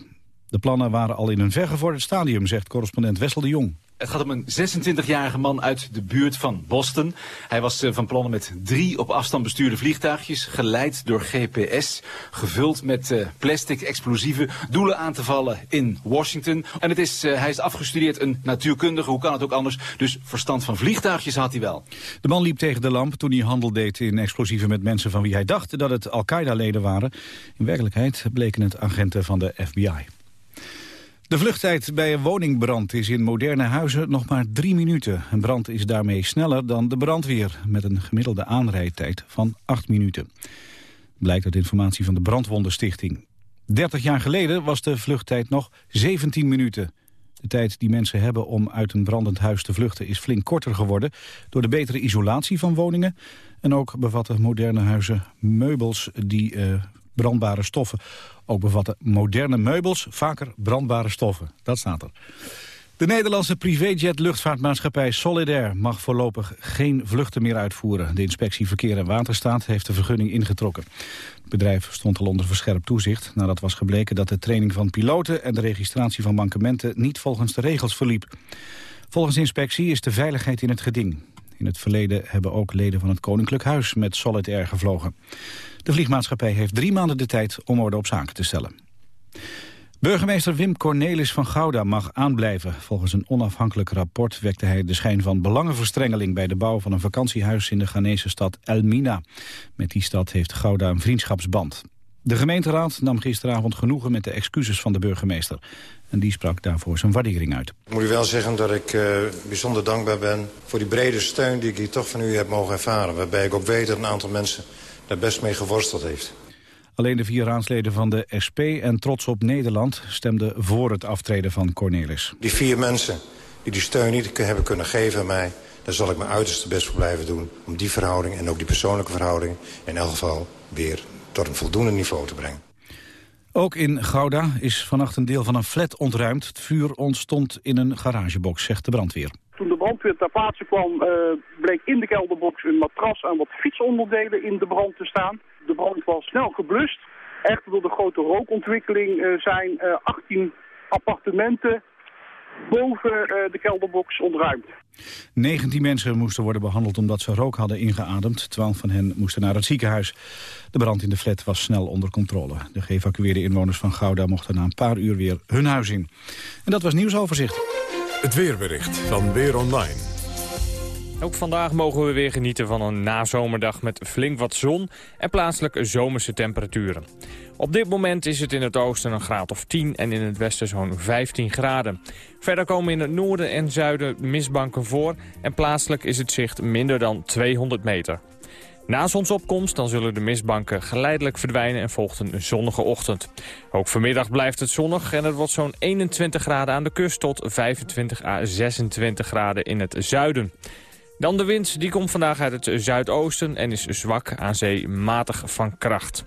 De plannen waren al in een vergevorderd stadium, zegt correspondent Wessel de Jong. Het gaat om een 26-jarige man uit de buurt van Boston. Hij was eh, van plannen met drie op afstand bestuurde vliegtuigjes, geleid door GPS, gevuld met uh, plastic explosieven, doelen aan te vallen in Washington. En het is, uh, hij is afgestudeerd een natuurkundige, hoe kan het ook anders, dus verstand van vliegtuigjes had hij wel. De man liep tegen de lamp toen hij handel deed in explosieven met mensen van wie hij dacht dat het Al-Qaeda-leden waren. In werkelijkheid bleken het agenten van de FBI. De vluchttijd bij een woningbrand is in moderne huizen nog maar drie minuten. Een brand is daarmee sneller dan de brandweer... met een gemiddelde aanrijdtijd van acht minuten. Blijkt uit informatie van de Brandwondenstichting. 30 jaar geleden was de vluchttijd nog 17 minuten. De tijd die mensen hebben om uit een brandend huis te vluchten... is flink korter geworden door de betere isolatie van woningen... en ook bevatten moderne huizen meubels die uh, brandbare stoffen ook bevatten moderne meubels vaker brandbare stoffen. Dat staat er. De Nederlandse privéjet luchtvaartmaatschappij Solidair mag voorlopig geen vluchten meer uitvoeren. De inspectie Verkeer en Waterstaat heeft de vergunning ingetrokken. Het bedrijf stond al onder verscherpt toezicht nadat was gebleken dat de training van piloten en de registratie van mankementen niet volgens de regels verliep. Volgens inspectie is de veiligheid in het geding. In het verleden hebben ook leden van het Koninklijk Huis met Solid Air gevlogen. De vliegmaatschappij heeft drie maanden de tijd om orde op zaken te stellen. Burgemeester Wim Cornelis van Gouda mag aanblijven. Volgens een onafhankelijk rapport wekte hij de schijn van belangenverstrengeling... bij de bouw van een vakantiehuis in de Ghanese stad Elmina. Met die stad heeft Gouda een vriendschapsband. De gemeenteraad nam gisteravond genoegen met de excuses van de burgemeester. En die sprak daarvoor zijn waardering uit. Ik moet u wel zeggen dat ik uh, bijzonder dankbaar ben... voor die brede steun die ik hier toch van u heb mogen ervaren. Waarbij ik ook weet dat een aantal mensen daar best mee geworsteld heeft. Alleen de vier raadsleden van de SP en Trots op Nederland stemden voor het aftreden van Cornelis. Die vier mensen die die steun niet hebben kunnen geven aan mij... daar zal ik mijn uiterste best voor blijven doen... om die verhouding en ook die persoonlijke verhouding... in elk geval weer tot een voldoende niveau te brengen. Ook in Gouda is vannacht een deel van een flat ontruimd. Het vuur ontstond in een garagebox, zegt de brandweer. Toen de brandweer ter plaatse kwam, uh, bleek in de kelderbox een matras en wat fietsonderdelen in de brand te staan. De brand was snel geblust. Echter door de grote rookontwikkeling uh, zijn uh, eh, 18 appartementen boven de kelderbox ontruimd. 19 mensen moesten worden behandeld omdat ze rook hadden ingeademd. 12 van hen moesten naar het ziekenhuis. De brand in de flat was snel onder controle. De geëvacueerde inwoners van Gouda mochten na een paar uur weer hun huis in. En dat was nieuwsoverzicht. Het weerbericht van Weer Online. Ook vandaag mogen we weer genieten van een nazomerdag met flink wat zon en plaatselijk zomerse temperaturen. Op dit moment is het in het oosten een graad of 10 en in het westen zo'n 15 graden. Verder komen in het noorden en zuiden mistbanken voor en plaatselijk is het zicht minder dan 200 meter. Na zonsopkomst dan zullen de mistbanken geleidelijk verdwijnen en volgt een zonnige ochtend. Ook vanmiddag blijft het zonnig en het wordt zo'n 21 graden aan de kust tot 25 à 26 graden in het zuiden. Dan de wind, die komt vandaag uit het zuidoosten en is zwak aan zee matig van kracht.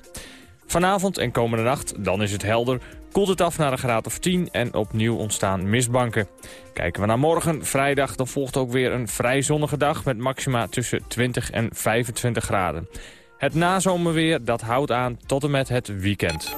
Vanavond en komende nacht, dan is het helder, koelt het af naar een graad of 10 en opnieuw ontstaan mistbanken. Kijken we naar morgen, vrijdag, dan volgt ook weer een vrij zonnige dag... met maxima tussen 20 en 25 graden. Het nazomerweer dat houdt aan tot en met het weekend.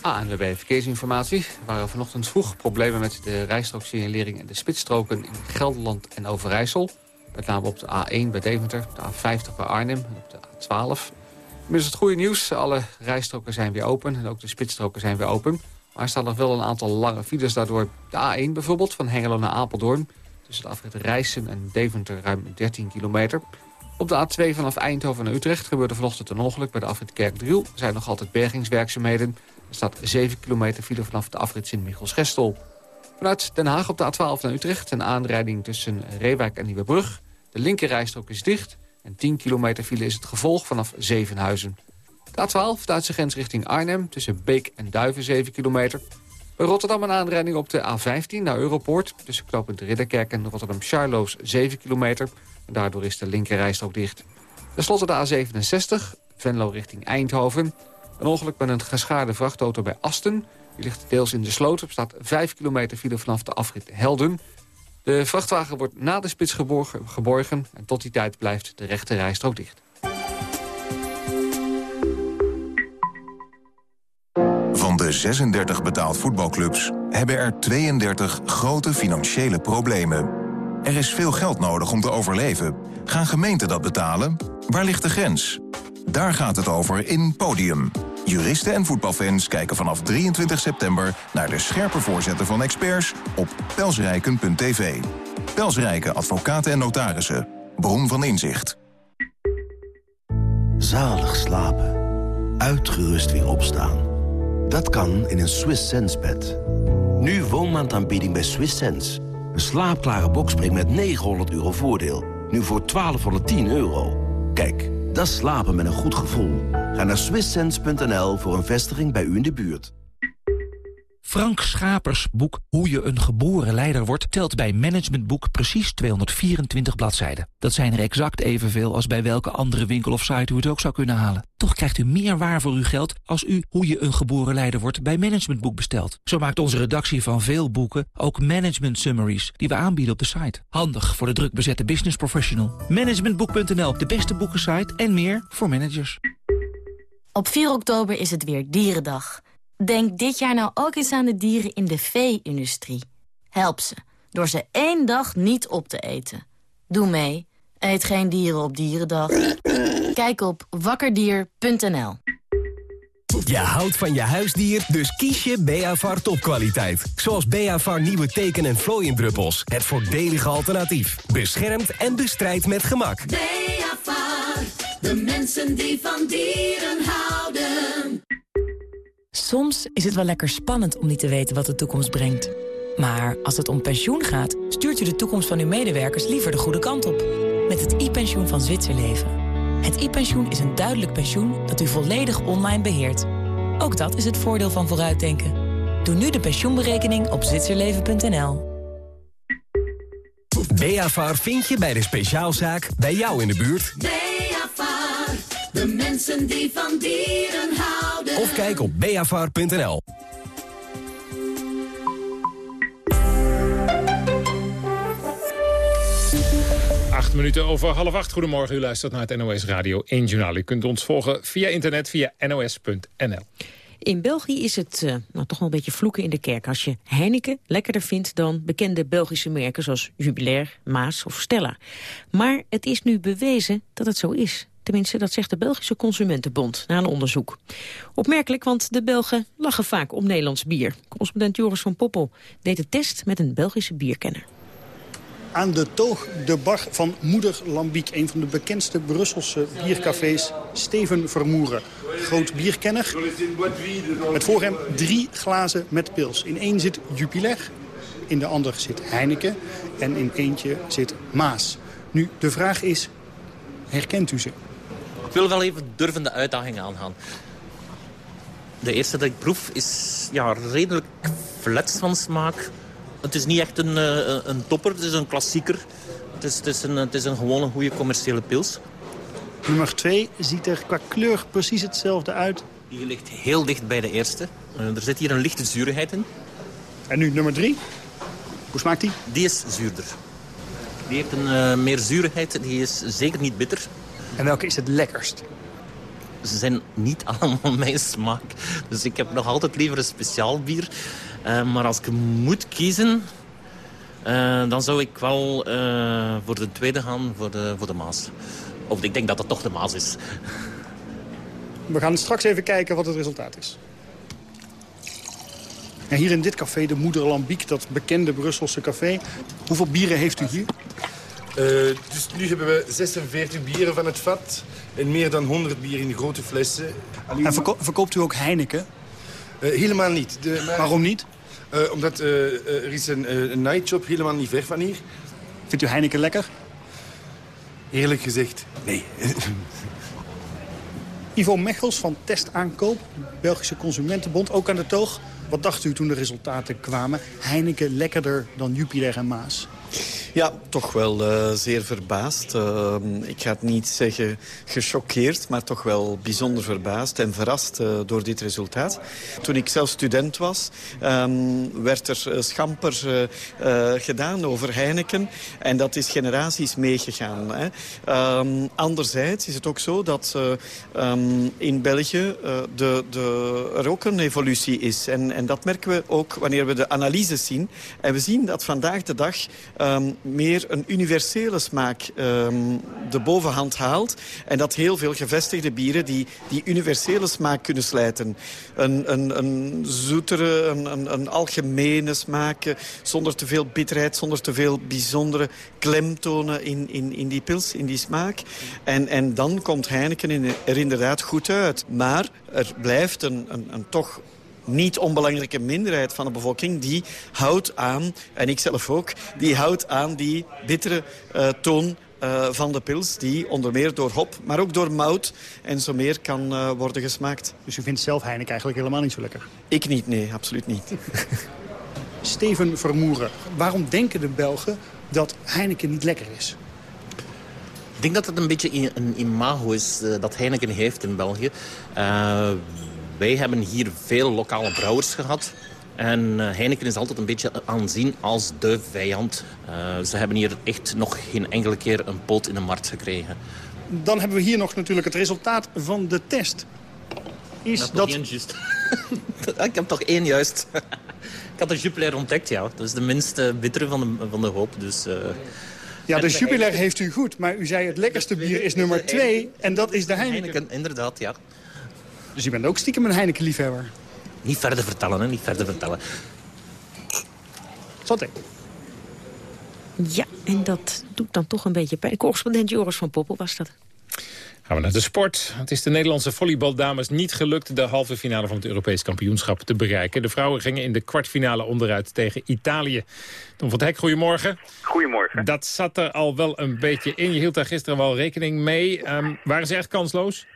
ANWB Verkeersinformatie. Er waren vanochtend vroeg problemen met de rijstrooksignalering en de spitsstroken in Gelderland en Overijssel. Met name op de A1 bij Deventer, de A50 bij Arnhem en op de A12. Inmiddels het goede nieuws. Alle rijstroken zijn weer open en ook de spitsstroken zijn weer open. Maar er staan nog wel een aantal lange files daardoor. De A1 bijvoorbeeld, van Hengelo naar Apeldoorn. Tussen de afrit Rijssen en Deventer ruim 13 kilometer. Op de A2 vanaf Eindhoven naar Utrecht gebeurde vanochtend een ongeluk bij de afrit Kerkdriel. Er zijn nog altijd bergingswerkzaamheden. Er staat 7 kilometer file vanaf de afrit Sint-Michels-Gestel. Vanuit Den Haag op de A12 naar Utrecht een aanrijding tussen Reewijk en Nieuwebrug. De linkerrijstrook is dicht en 10 kilometer file is het gevolg vanaf Zevenhuizen. De A12, Duitse grens richting Arnhem, tussen Beek en Duiven 7 kilometer. Bij Rotterdam een aanrijding op de A15 naar Europoort... tussen knooppunt Ridderkerk en Rotterdam-Charloes 7 kilometer. Daardoor is de linkerrijstrook dicht. Ten slotte de A67, Venlo richting Eindhoven. Een ongeluk met een geschaarde vrachtauto bij Asten. Die ligt deels in de sloot. Er staat 5 kilometer file vanaf de afrit Helden. De vrachtwagen wordt na de spits geborgen... en tot die tijd blijft de rechte rijstrook dicht. Van de 36 betaald voetbalclubs hebben er 32 grote financiële problemen. Er is veel geld nodig om te overleven. Gaan gemeenten dat betalen? Waar ligt de grens? Daar gaat het over in Podium. Juristen en voetbalfans kijken vanaf 23 september... naar de scherpe voorzetten van experts op pelsrijken.tv. Pelsrijken advocaten en notarissen. Bron van inzicht. Zalig slapen. Uitgerust weer opstaan. Dat kan in een Swiss Sense bed. Nu woonmaandaanbieding bij Swiss Sense. Een slaapklare bokspring met 900 euro voordeel. Nu voor 1210 euro. Kijk, dat slapen met een goed gevoel. Ga naar swisssense.nl voor een vestiging bij u in de buurt. Frank Schapers boek Hoe je een geboren leider wordt... telt bij Management Boek precies 224 bladzijden. Dat zijn er exact evenveel als bij welke andere winkel of site u het ook zou kunnen halen. Toch krijgt u meer waar voor uw geld als u Hoe je een geboren leider wordt... bij Management Boek bestelt. Zo maakt onze redactie van veel boeken ook management summaries... die we aanbieden op de site. Handig voor de druk bezette business professional. Managementboek.nl, de beste boekensite en meer voor managers. Op 4 oktober is het weer Dierendag... Denk dit jaar nou ook eens aan de dieren in de vee-industrie. Help ze, door ze één dag niet op te eten. Doe mee. Eet geen dieren op Dierendag. Kijk op wakkerdier.nl Je houdt van je huisdier, dus kies je Beavar topkwaliteit. Zoals Beavar nieuwe teken- en vlooiendruppels. Het voordelige alternatief. Beschermt en bestrijdt met gemak. Beavar, de mensen die van dieren houden. Soms is het wel lekker spannend om niet te weten wat de toekomst brengt. Maar als het om pensioen gaat, stuurt u de toekomst van uw medewerkers liever de goede kant op. Met het e-pensioen van Zwitserleven. Het e-pensioen is een duidelijk pensioen dat u volledig online beheert. Ook dat is het voordeel van vooruitdenken. Doe nu de pensioenberekening op zwitserleven.nl. Beavar vind je bij de speciaalzaak bij jou in de buurt. Beavar, de mensen die van dieren houden. Of kijk op beavar.nl. Minuten over half acht. Goedemorgen, u luistert naar het NOS Radio 1 Journaal. U kunt ons volgen via internet, via nos.nl. In België is het uh, nou, toch wel een beetje vloeken in de kerk... als je Heineken lekkerder vindt dan bekende Belgische merken... zoals Jubilair, Maas of Stella. Maar het is nu bewezen dat het zo is. Tenminste, dat zegt de Belgische Consumentenbond na een onderzoek. Opmerkelijk, want de Belgen lachen vaak om Nederlands bier. Correspondent Joris van Poppel deed de test met een Belgische bierkenner. Aan de Toog de Bar van Moeder Lambiek. Een van de bekendste Brusselse biercafés. Steven Vermoeren. Groot bierkenner. Met voor hem drie glazen met pils. In één zit Jupiler. In de ander zit Heineken. En in eentje zit Maas. Nu, de vraag is, herkent u ze? Ik wil wel even durven de uitdaging aangaan. De eerste dat ik proef is ja, redelijk flats van smaak. Het is niet echt een, uh, een topper, het is een klassieker. Het is, het is, een, het is een gewone goede commerciële pils. Nummer 2 ziet er qua kleur precies hetzelfde uit. Die ligt heel dicht bij de eerste. Uh, er zit hier een lichte zuurigheid in. En nu nummer 3. Hoe smaakt die? Die is zuurder. Die heeft een uh, meer zuurigheid, die is zeker niet bitter. En welke is het lekkerst? Ze zijn niet allemaal mijn smaak. Dus ik heb nog altijd liever een speciaal bier. Uh, maar als ik moet kiezen, uh, dan zou ik wel uh, voor de tweede gaan, voor de, voor de Maas. Of ik denk dat dat toch de Maas is. We gaan straks even kijken wat het resultaat is. Ja, hier in dit café, de Moeder Lambiek, dat bekende Brusselse café. Hoeveel bieren heeft u hier? Uh, dus nu hebben we 46 bieren van het vat en meer dan 100 bier in grote flessen. En verko verkoopt u ook Heineken? Uh, helemaal niet. De, maar... Waarom niet? Uh, omdat er is een, een nightshop helemaal niet ver van hier. Vindt u Heineken lekker? Eerlijk gezegd, nee. Ivo Mechels van Testaankoop, Belgische Consumentenbond, ook aan de toog. Wat dacht u toen de resultaten kwamen? Heineken lekkerder dan Jupiler en Maas. Ja, toch wel uh, zeer verbaasd. Uh, ik ga het niet zeggen gechoqueerd, maar toch wel bijzonder verbaasd en verrast uh, door dit resultaat. Toen ik zelf student was, um, werd er schamper gedaan over Heineken. En dat is generaties meegegaan. Hè. Um, anderzijds is het ook zo dat um, in België de, de, er ook een evolutie is. En, en dat merken we ook wanneer we de analyses zien. En we zien dat vandaag de dag meer een universele smaak um, de bovenhand haalt. En dat heel veel gevestigde bieren die, die universele smaak kunnen slijten. Een, een, een zoetere, een, een, algemene smaak, eh, zonder te veel bitterheid, zonder te veel bijzondere klemtonen in, in, in die pils, in die smaak. En, en dan komt Heineken er inderdaad goed uit. Maar er blijft een, een, een toch niet onbelangrijke minderheid van de bevolking... die houdt aan, en ik zelf ook, die houdt aan die bittere uh, toon uh, van de pils... die onder meer door hop, maar ook door mout en zo meer kan uh, worden gesmaakt. Dus u vindt zelf Heineken eigenlijk helemaal niet zo lekker? Ik niet, nee, absoluut niet. Steven Vermoeren, waarom denken de Belgen dat Heineken niet lekker is? Ik denk dat het een beetje een imago is uh, dat Heineken heeft in België. Wij hebben hier veel lokale brouwers gehad. En uh, Heineken is altijd een beetje aanzien als de vijand. Uh, ze hebben hier echt nog geen enkele keer een poot in de markt gekregen. Dan hebben we hier nog natuurlijk het resultaat van de test. Is dat... dat... juist. Ik heb toch één juist. Ik had de Jupiler ontdekt, ja. Dat is de minste bittere van de, van de hoop. Dus, uh... Ja, de Jupiler heeft u goed, maar u zei het lekkerste bier is nummer twee. En dat is de Heineken. Heineken inderdaad, ja. Dus je bent ook stiekem een Heineken-liefhebber? Niet verder vertellen, hè. Niet verder vertellen. Santé. Ja, en dat doet dan toch een beetje pijn. Correspondent Joris van Poppel was dat. Gaan we naar de sport. Het is de Nederlandse volleybaldames niet gelukt... de halve finale van het Europees kampioenschap te bereiken. De vrouwen gingen in de kwartfinale onderuit tegen Italië. Tom van Hek, goedemorgen. Goedemorgen. Dat zat er al wel een beetje in. Je hield daar gisteren wel rekening mee. Um, waren ze echt kansloos?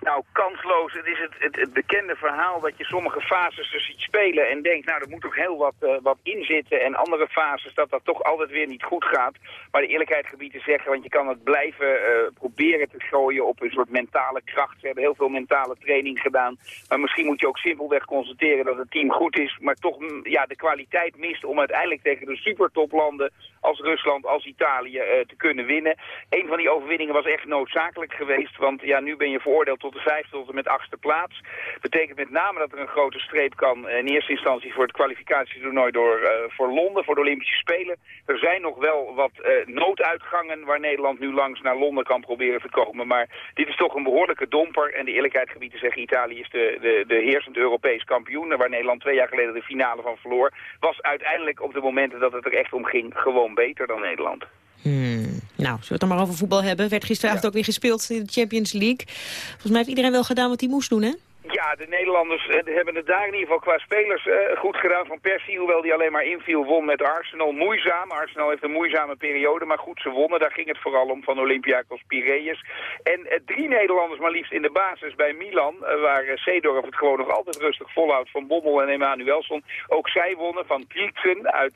Nou, kansloos. Het is het, het, bekende verhaal dat je sommige fases er ziet spelen en denkt, nou, er moet toch heel wat, uh, wat in zitten. En andere fases dat dat toch altijd weer niet goed gaat. Maar de eerlijkheid gebied te zeggen, want je kan het blijven uh, proberen te gooien op een soort mentale kracht. Ze hebben heel veel mentale training gedaan. Maar misschien moet je ook simpelweg constateren dat het team goed is, maar toch mm, ja, de kwaliteit mist om uiteindelijk tegen de supertoplanden als Rusland, als Italië uh, te kunnen winnen. Een van die overwinningen was echt noodzakelijk geweest, want ja, nu ben je veroordeeld tot de vijfde tot en met achtste plaats. Betekent met name dat er een grote streep kan in eerste instantie voor het kwalificatietoernooi door, uh, voor Londen, voor de Olympische Spelen. Er zijn nog wel wat nooduitgangen waar Nederland nu langs naar Londen kan proberen te komen. Maar dit is toch een behoorlijke domper. En de eerlijkheid gebied te zeggen, Italië is de, de, de heersend Europees kampioen. Waar Nederland twee jaar geleden de finale van verloor. Was uiteindelijk op de momenten dat het er echt om ging gewoon beter dan Nederland. Hmm. Nou, zullen we het dan maar over voetbal hebben? Werd gisteravond ja. ook weer gespeeld in de Champions League. Volgens mij heeft iedereen wel gedaan wat hij moest doen, hè? Ja, de Nederlanders uh, hebben het daar in ieder geval qua spelers uh, goed gedaan. Van Persie, hoewel die alleen maar inviel, won met Arsenal. Moeizaam. Arsenal heeft een moeizame periode, maar goed, ze wonnen. Daar ging het vooral om van Olympiakos Piraeus. En uh, drie Nederlanders maar liefst in de basis bij Milan, waar Seedorf het gewoon nog altijd rustig volhoudt van Bommel en Emanuelson. Ook zij wonnen van Klieksen uit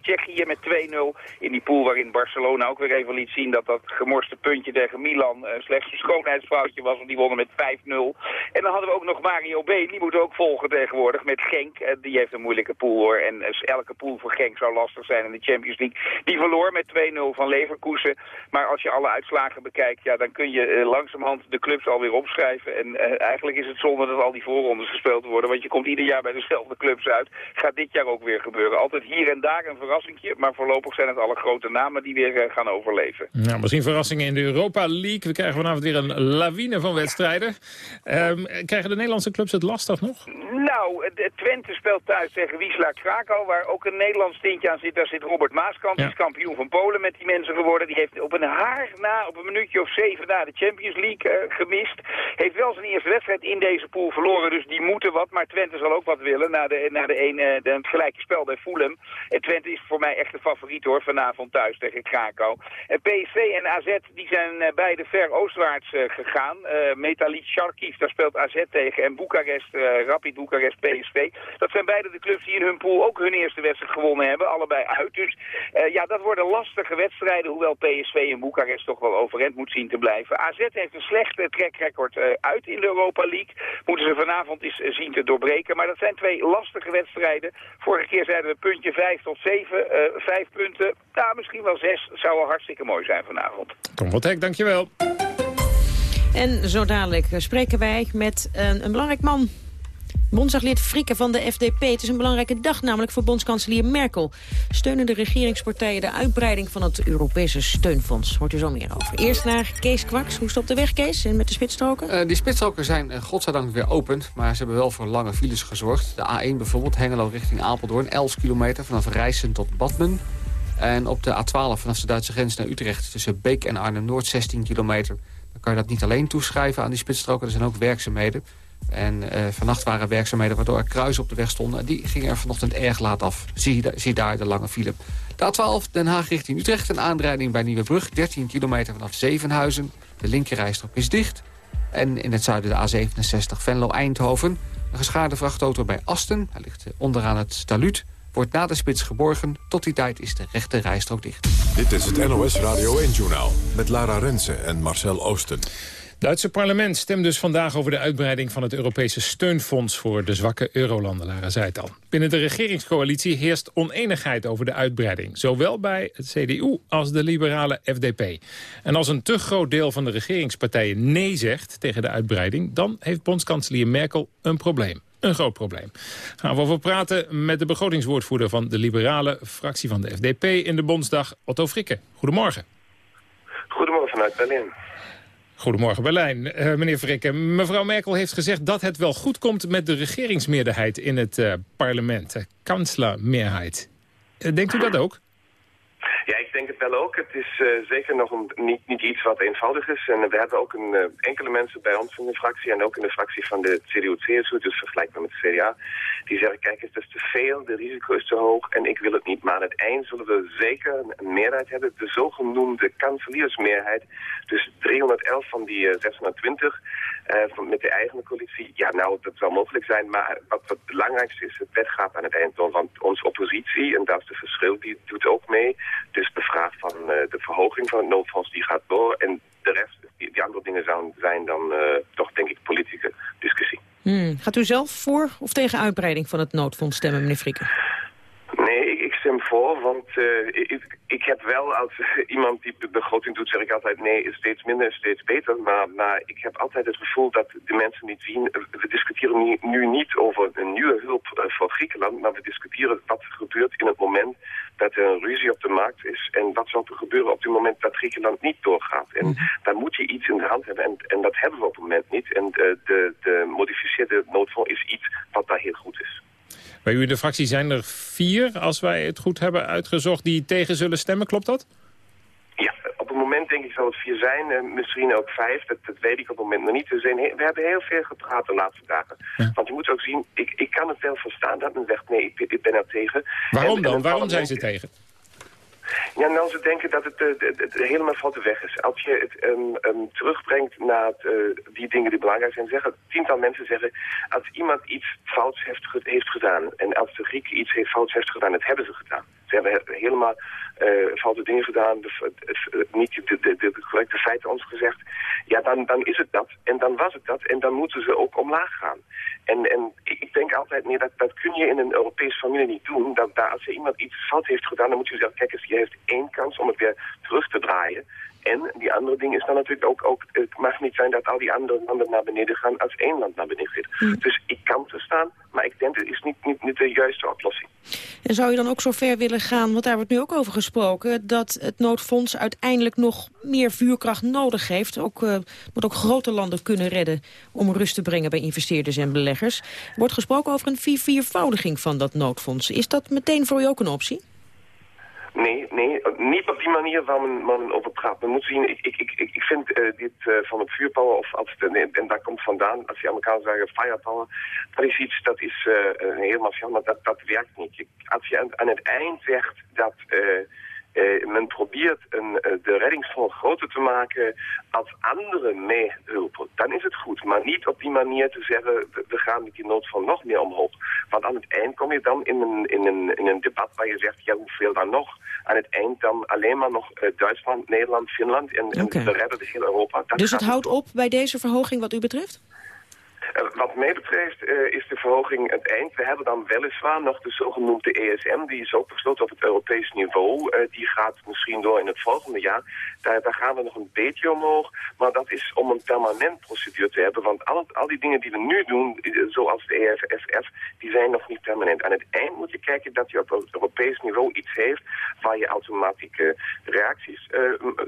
Tsjechië met 2-0 in die pool waarin Barcelona ook weer even liet zien dat dat gemorste puntje tegen Milan slechts een schoonheidsfoutje was, want die wonnen met 5-0. En dan hadden we nog Mario B. Die moet ook volgen tegenwoordig met Genk. Die heeft een moeilijke pool hoor. En elke pool voor Genk zou lastig zijn in de Champions League. Die verloor met 2-0 van Leverkusen. Maar als je alle uitslagen bekijkt, ja, dan kun je uh, langzamerhand de clubs alweer opschrijven. En eigenlijk is het zonde dat al die voorrondes gespeeld worden. Want je komt ieder jaar bij dezelfde clubs uit. Gaat dit jaar ook weer gebeuren. Altijd hier en daar een verrassingje. Maar voorlopig zijn het alle grote namen die weer gaan overleven. Misschien verrassingen in de Europa League. We krijgen vanavond weer een lawine van wedstrijden. Um, Krijgen de Nederlandse clubs het lastig nog? Nou, Twente speelt thuis tegen Wisla Krakau, waar ook een Nederlands tintje aan zit. Daar zit Robert Maaskant, die is kampioen van Polen met die mensen geworden. Die heeft op een haar na, op een minuutje of zeven na de Champions League eh, gemist. Heeft wel zijn eerste wedstrijd in deze pool verloren, dus die moeten wat. Maar Twente zal ook wat willen na, de, na de een, eh, de, het gelijke spel bij Fulham. En Twente is voor mij echt de favoriet hoor, vanavond thuis tegen Krakau. En PSV en AZ, die zijn eh, beide ver oostwaarts gegaan. Metalist Sharkiv, daar speelt AZ tegen. En Boekarest, eh, Rapid Boekarest, PSV. Dat zijn beide de clubs die in hun pool ook hun eerste wedstrijd gewonnen hebben. Allebei uit. Dus eh, ja, dat worden lastige wedstrijden. Hoewel PSV in Boekarest toch wel overeind moet zien te blijven. AZ heeft een slechte trackrecord eh, uit in de Europa League. Moeten ze vanavond eens zien te doorbreken. Maar dat zijn twee lastige wedstrijden. Vorige keer zeiden we puntje 5 tot 7. eh 5 punten. Nou, misschien wel 6. Zou wel hartstikke mooi zijn vanavond. Tom wat hek, dankjewel. En zo dadelijk spreken wij met een, een belangrijk man. Bondsdaglid Frikke van de FDP. Het is een belangrijke dag namelijk voor bondskanselier Merkel. Steunen de regeringspartijen de uitbreiding van het Europese steunfonds. Hoort u zo meer over. Eerst naar Kees Kwaks. Hoe stopt de weg, Kees? En met de spitsstroken? Eh, die spitsstroken zijn uh, godzijdank weer open, maar ze hebben wel voor lange files gezorgd. De A1 bijvoorbeeld, Hengelo richting Apeldoorn, 11 kilometer vanaf Rijssen tot Badmen. En op de A12 vanaf de Duitse grens naar Utrecht tussen Beek en Arnhem-Noord 16 kilometer. Dan kan je dat niet alleen toeschrijven aan die spitsstroken, er zijn ook werkzaamheden. En uh, vannacht waren werkzaamheden waardoor er kruisen op de weg stonden. Die gingen er vanochtend erg laat af. Zie, zie daar de lange file. De A12 Den Haag richting Utrecht. Een aanrijding bij Nieuwebrug. 13 kilometer vanaf Zevenhuizen. De linkerrijstrook is dicht. En in het zuiden de A67 Venlo-Eindhoven. Een geschaarde vrachtauto bij Asten. Hij ligt onderaan het taluut. Wordt na de spits geborgen. Tot die tijd is de rechte rijstrook dicht. Dit is het NOS Radio 1-journaal. Met Lara Rensen en Marcel Oosten. Het Duitse parlement stemt dus vandaag over de uitbreiding van het Europese steunfonds voor de zwakke eurolanden, Lara zei het al. Binnen de regeringscoalitie heerst oneenigheid over de uitbreiding, zowel bij het CDU als de liberale FDP. En als een te groot deel van de regeringspartijen nee zegt tegen de uitbreiding, dan heeft bondskanselier Merkel een probleem. Een groot probleem. Gaan we over praten met de begrotingswoordvoerder van de liberale fractie van de FDP in de Bondsdag, Otto Frikke. Goedemorgen. Goedemorgen vanuit Berlin. Goedemorgen Berlijn. Uh, meneer Frikke, mevrouw Merkel heeft gezegd dat het wel goed komt met de regeringsmeerderheid in het uh, parlement. Uh, kanslermeerheid. denkt u dat ook? Ja, ik denk het wel ook. Het is uh, zeker nog een, niet, niet iets wat eenvoudig is. En we hebben ook een, uh, enkele mensen bij ons in de fractie en ook in de fractie van de CDU-CSU, dus vergelijkbaar met de CDA, die zeggen, kijk, het is te veel, de risico is te hoog en ik wil het niet. Maar aan het eind zullen we zeker een meerderheid hebben, de zogenoemde kanseliersmeerheid. Dus 311 van die uh, 620 van, met de eigen coalitie. Ja, nou, dat zal mogelijk zijn, maar wat het belangrijkste is, het wet gaat aan het eind door. Want onze oppositie, en dat is het verschil, die doet ook mee. Dus de vraag van uh, de verhoging van het noodfonds, die gaat door. En de rest, die, andere dingen zouden zijn dan toch, denk ik, politieke discussie. Hmm. Gaat u zelf voor of tegen uitbreiding van het noodfonds stemmen, meneer Frikke? Nee, ik stem voor, want uh, ik, ik heb wel als iemand die de begroting doet, zeg ik altijd nee, steeds minder, steeds beter. Maar, maar ik heb altijd het gevoel dat de mensen niet zien, we discussiëren nu, nu niet over een nieuwe hulp uh, voor Griekenland, maar we discussiëren wat er gebeurt in het moment dat er een ruzie op de markt is en wat zal er gebeuren op het moment dat Griekenland niet doorgaat. En daar moet je iets in de hand hebben en, en dat hebben we op het moment niet. En de, de, de modificeerde noodfonds is iets wat daar heel goed is. Bij u in de fractie zijn er vier, als wij het goed hebben uitgezocht, die tegen zullen stemmen. Klopt dat? Ja, op het moment denk ik zal het vier zijn. Uh, misschien ook vijf, dat, dat, weet ik op het moment nog niet. We, zijn we hebben heel veel gepraat de laatste dagen. Ja. Want je moet ook zien, ik, ik kan het wel verstaan dat men zegt, nee, ik, ik ben er tegen. Waarom en, dan? En Waarom zijn ze tegen? Ja, nou, ze denken dat het, het, het helemaal van de weg is. Als je het um, um, terugbrengt naar uh, die dingen die belangrijk zijn, zeggen tiental mensen zeggen, als iemand iets fouts heeft, heeft gedaan en als de Grieken iets heeft, fouts heeft gedaan, dat hebben ze gedaan. Ze hebben helemaal uh, foute dingen gedaan, de, de, niet de, de, de, correcte feiten ons gezegd. Ja, dan, dan is het dat en dan was het dat en dan moeten ze ook omlaag gaan. En, en ik denk altijd, nee, dat, dat kun je in een Europese familie niet doen. Dat, als je iemand iets fout heeft gedaan, dan moet je zeggen, kijk eens, je heeft één kans om het weer terug te draaien. En die andere ding is dan natuurlijk ook, ook, het mag niet zijn dat al die andere landen naar beneden gaan als één land naar beneden gaat. Dus ik kan verstaan, maar ik denk dat is niet, niet, niet de juiste oplossing. En zou je dan ook zo ver willen gaan, want daar wordt nu ook over gesproken... dat het noodfonds uiteindelijk nog meer vuurkracht nodig heeft. Ook, uh, moet ook grote landen kunnen redden om rust te brengen bij investeerders en beleggers. Er wordt gesproken over een viervoudiging van dat noodfonds. Is dat meteen voor u ook een optie? Nee, nee, niet op die manier waar men, waar over praat. Men moet zien, ik, ik, ik, ik vind uh, dit uh, van het vuurpower, of als het, en, en daar komt vandaan, als die Amerikanen zeggen firepower, dat is iets, dat is uh, helemaal maar dat, dat werkt niet. Als je aan, aan het eind zegt dat... men probeert een, uh, de reddingsfonds groter te maken als anderen meehulpen. Dan is het goed, maar niet op die manier te zeggen... we gaan met die noodfonds nog meer omhoog. Want aan het eind kom je dan in een, in een, in een debat waar je zegt... ja, hoeveel dan nog? Aan het eind dan alleen maar nog uh, Duitsland, Nederland, Finland... en, okay. en we redden de hele Europa. Dat dus het houdt op bij deze verhoging wat u betreft? Uh, wat mij betreft uh, is de verhoging het eind. We hebben dan weliswaar nog de zogenoemde ESM, die is ook besloten op het Europees niveau. Uh, die gaat misschien door in het volgende jaar. Daar, daar, gaan we nog een beetje omhoog. Maar dat is om een permanent procedure te hebben. Want al, al die dingen die we nu doen, zoals de EFFF, die zijn nog niet permanent. Aan het eind moet je kijken dat je op het Europees niveau iets heeft waar je automatieke reacties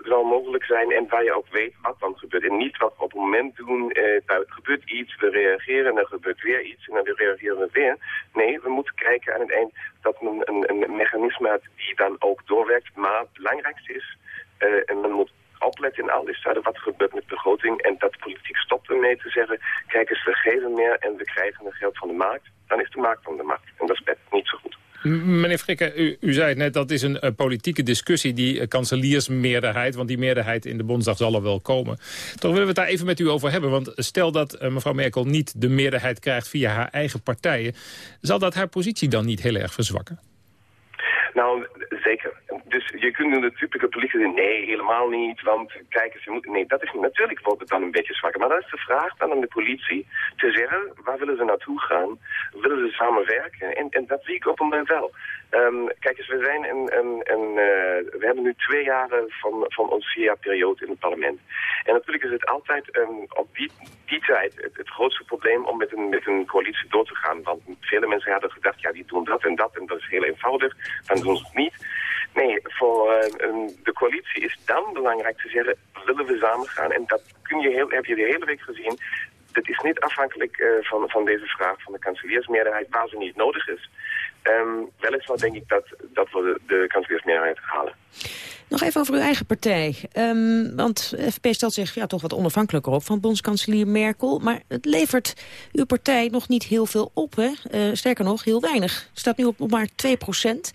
zou mogelijk zijn. En waar je ook weet wat dan gebeurt. En niet wat we op het moment doen, daar gebeurt iets, reageren en er gebeurt weer iets en dan reageren we weer. Nee, we moeten kijken aan het eind dat men een, een mechanisme heeft die dan ook doorwerkt. Maar het belangrijkste is, uh, en men moet opletten in al die staden wat gebeurt met begroting en dat de politiek stopt ermee te zeggen, kijk eens, we geven meer en we krijgen het geld van de markt. Dan is de markt van de markt en dat is goed. Meneer Frikke, u, u, zei het net, dat is een, een politieke discussie, die uh, kanseliersmeerderheid. Want die meerderheid in de Bondsdag zal er wel komen. Toch willen we het daar even met u over hebben. Want stel dat uh, mevrouw Merkel niet de meerderheid krijgt via haar eigen partijen. Zal dat haar positie dan niet heel erg verzwakken? Nou, zeker. Je kunt nu de typische politie zeggen, nee, helemaal niet, want kijk eens, je moet... Nee, dat is. Natuurlijk wordt het dan een beetje zwakker. Maar dan is de vraag dan aan de politie te zeggen, waar willen ze naartoe gaan? Willen ze samenwerken? En, en dat zie ik op het moment wel. Um, kijk eens, we zijn in, in, in uh, we hebben nu twee jaren van, van onze vier jaar periode in het parlement. En natuurlijk is het altijd um, op die, die tijd het, het, grootste probleem om met een, met een coalitie door te gaan. Want vele mensen hadden gedacht, ja, die doen dat en dat en dat is heel eenvoudig. Dan doen ze het niet. Nee, voor uh, de coalitie is dan belangrijk te zeggen, willen we samen gaan? En dat kun je heel, heb je de hele week gezien. Het is niet afhankelijk uh, van, van deze vraag van de kanseliersmeerderheid waar ze niet nodig is. Um, weliswaar denk ik dat, dat we de, de kanseliersmeerderheid halen. Nog even over uw eigen partij. Um, want FP stelt zich ja, toch wat onafhankelijker op van bondskanselier Merkel. Maar het levert uw partij nog niet heel veel op. Hè? Uh, sterker nog, heel weinig. Het staat nu op, op maar 2 procent.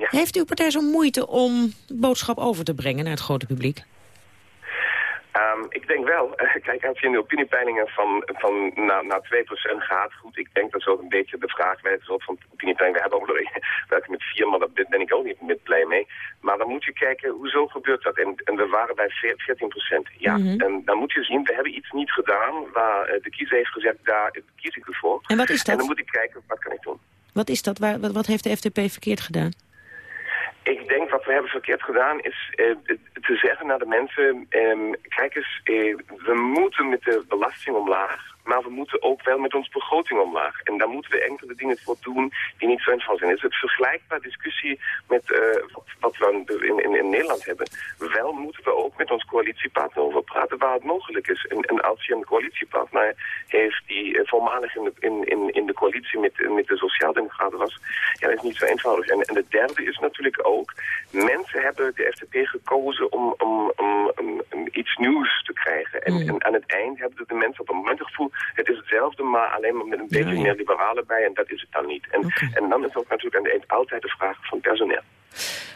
Ja. Heeft uw partij zo moeite om boodschap over te brengen naar het grote publiek? Um, ik denk wel. Kijk, als je in de opiniepeilingen van, van naar, naar 2% gaat, goed, ik denk dat is ook een beetje de vraag bij het soort van opiniepeilingen. We hebben ook werken met 4, maar daar ben ik ook niet met blij mee. Maar dan moet je kijken, hoezo gebeurt dat? En, en we waren bij 14%. Ja, mm -hmm. en dan moet je zien, we hebben iets niet gedaan waar de kiezer heeft gezegd, daar kies ik ervoor. En wat is dat? En dan moet ik kijken, wat kan ik doen? Wat is dat? Wat, wat heeft de FDP verkeerd gedaan? Ik denk wat we hebben verkeerd gedaan is uh, te zeggen naar de mensen... Um, kijk eens, uh, we moeten met de belasting omlaag... maar we moeten ook wel met ons begroting omlaag. En daar moeten we enkele dingen voor doen die niet zo eenvoudig zijn. Het is het vergelijkbaar discussie met uh, wat, wat, we in, in, in, Nederland hebben. Wel moeten we ook met ons coalitiepartner over praten waar het mogelijk is. En, en als je een coalitiepartner heeft die uh, voormalig in de, in, in, in de coalitie met, met de Sociaaldemocraten was... ja, dat is niet zo eenvoudig. En, en de derde is natuurlijk ook... mensen hebben de FDP gekozen om, om, om, iets nieuws te krijgen. En, mm. en, aan het eind hebben de mensen op een moment het gevoel... het is hetzelfde, maar alleen maar met een beetje ja, ja. meer liberalen bij. En dat is het dan niet. En, okay. en dan is ook natuurlijk aan het eind altijd de vraag van personeel.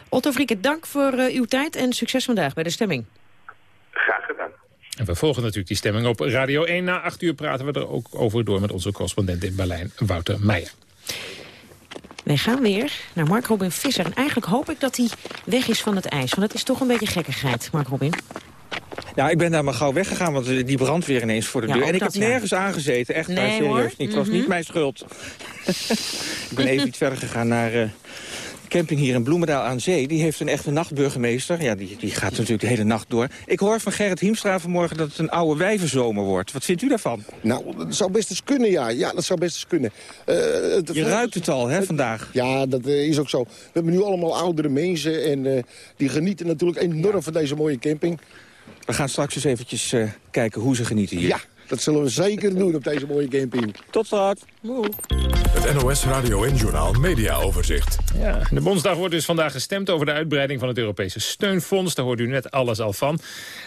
Otto Frieke, dank voor uh, uw tijd en succes vandaag bij de stemming. Graag gedaan. En we volgen natuurlijk die stemming op Radio 1. Na acht uur praten we er ook over door met onze correspondent in Berlijn, Wouter Meijer. Wij gaan weer naar Mark Robin Visser. En eigenlijk hoop ik dat hij weg is van het ijs. Want het is toch een beetje gekkigheid, Mark Robin. Ja, ik ben daar maar gauw weggegaan, want die brand weer ineens voor de ja, deur. En ik dat, heb nergens ja. aangezeten, echt nee, waar, serieus hoor. niet. Het was mm -hmm. niet mijn schuld. ik ben even iets verder gegaan naar, uh, camping hier in Bloemendaal aan Zee... die heeft een echte nachtburgemeester. Ja, die, die gaat natuurlijk de hele nacht door. Ik hoor van Gerrit Hiemstra vanmorgen dat het een oude wijvenzomer wordt. Wat vindt u daarvan? Nou, dat zou best eens kunnen, ja. Ja, dat zou best eens kunnen. Uh, Je ruikt het al, hè, vandaag? Ja, dat uh, is ook zo. We hebben nu allemaal oudere mensen... en uh, die genieten natuurlijk enorm van deze mooie camping. We gaan straks eens eventjes kijken hoe ze genieten hier. Ja. Dat zullen we zeker doen op deze mooie camping. Tot straks. Het NOS Radio en Journal Media Overzicht. Ja, de Bondsdag wordt dus vandaag gestemd over de uitbreiding van het Europese steunfonds. Daar hoort u net alles al van.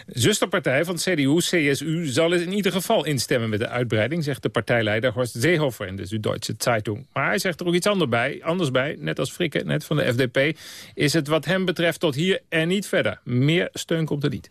Zusterpartij van CDU, CSU, zal in ieder geval instemmen met de uitbreiding, zegt de partijleider Horst Seehofer in de Süddeutsche Zeitung. Maar hij zegt er ook iets anders bij, anders bij net als Frikke, net van de FDP, is het wat hem betreft tot hier en niet verder. Meer steun komt er niet.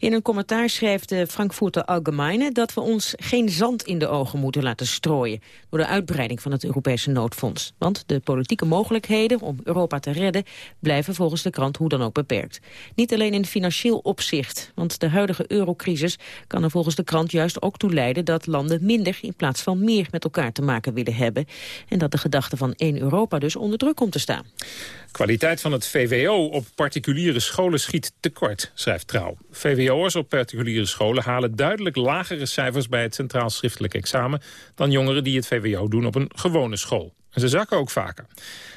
In een commentaar schrijft de Frankfurter Allgemeine dat we ons geen zand in de ogen moeten laten strooien door de uitbreiding van het Europese noodfonds. Want de politieke mogelijkheden om Europa te redden blijven volgens de krant hoe dan ook beperkt. Niet alleen in financieel opzicht, want de huidige eurocrisis kan er volgens de krant juist ook toe leiden dat landen minder in plaats van meer met elkaar te maken willen hebben. En dat de gedachte van één Europa dus onder druk komt te staan. Kwaliteit van het VWO op particuliere scholen schiet tekort, schrijft Trouw. VWO'ers op particuliere scholen halen duidelijk lagere cijfers bij het centraal schriftelijk examen dan jongeren die het VWO doen op een gewone school. En ze zakken ook vaker.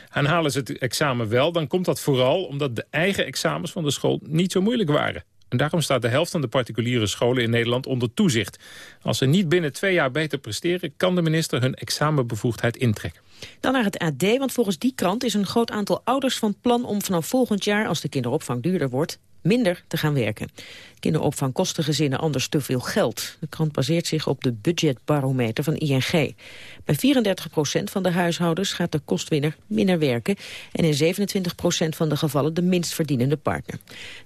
En halen ze het examen wel, dan komt dat vooral omdat de eigen examens van de school niet zo moeilijk waren. En daarom staat de helft van de particuliere scholen in Nederland onder toezicht. Als ze niet binnen twee jaar beter presteren... kan de minister hun examenbevoegdheid intrekken. Dan naar het AD, want volgens die krant is een groot aantal ouders van plan om vanaf volgend jaar, als de kinderopvang duurder wordt, minder te gaan werken. Kinderopvang kosten gezinnen anders te veel geld. De krant baseert zich op de budgetbarometer van ING. Bij 34% van de huishoudens gaat de kostwinner minder werken... en in 27% van de gevallen de minst verdienende partner.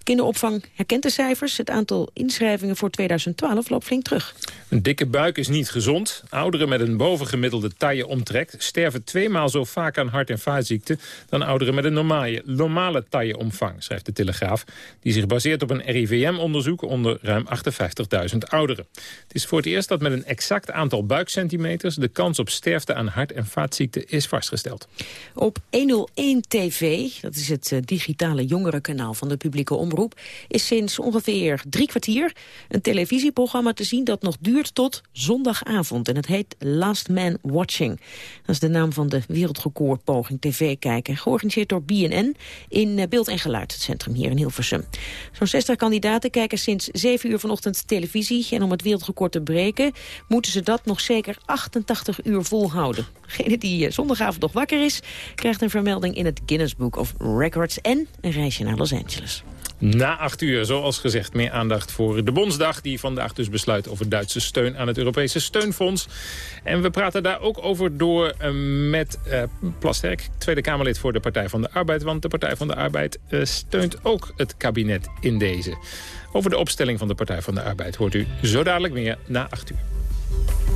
Kinderopvang herkent de cijfers. Het aantal inschrijvingen voor 2012 loopt flink terug. Een dikke buik is niet gezond. Ouderen met een bovengemiddelde taille omtrek... sterven tweemaal zo vaak aan hart- en vaatziekten... dan ouderen met een normale, normale tailleomvang, schrijft de Telegraaf... die zich baseert op een RIVM-onderzoek onder ruim 58.000 ouderen. Het is voor het eerst dat met een exact aantal buikcentimeters... de kans op sterfte aan hart- en vaatziekten is vastgesteld. Op 101 TV, dat is het eh, digitale jongerenkanaal van de publieke omroep... is sinds ongeveer drie kwartier een televisieprogramma te zien... dat nog duurt tot zondagavond. En het heet Last Man Watching. Dat is de naam van de wereldrecordpoging tv kijken. Georganiseerd door BNN in eh, Beeld en Geluid, het centrum hier in Hilversum. Zo'n 60 kandidaten kijken sinds 7 uur vanochtend televisie. En om het wereldrecord te breken moeten ze dat nog zeker 88 uur volhouden. Degene die eh, zondagavond nog wakker is, krijgt een vermelding in het Guinness Book of Records en een reisje naar Los Angeles. Na acht uur, zoals gezegd, meer aandacht voor de Bondsdag... die vandaag dus besluit over Duitse steun aan het Europese steunfonds. En we praten daar ook over door uh, met uh, Plasterk, Tweede Kamerlid voor de Partij van de Arbeid. Want de Partij van de Arbeid steunt ook het kabinet in deze. Over de opstelling van de Partij van de Arbeid hoort u zo dadelijk meer na 8 uur.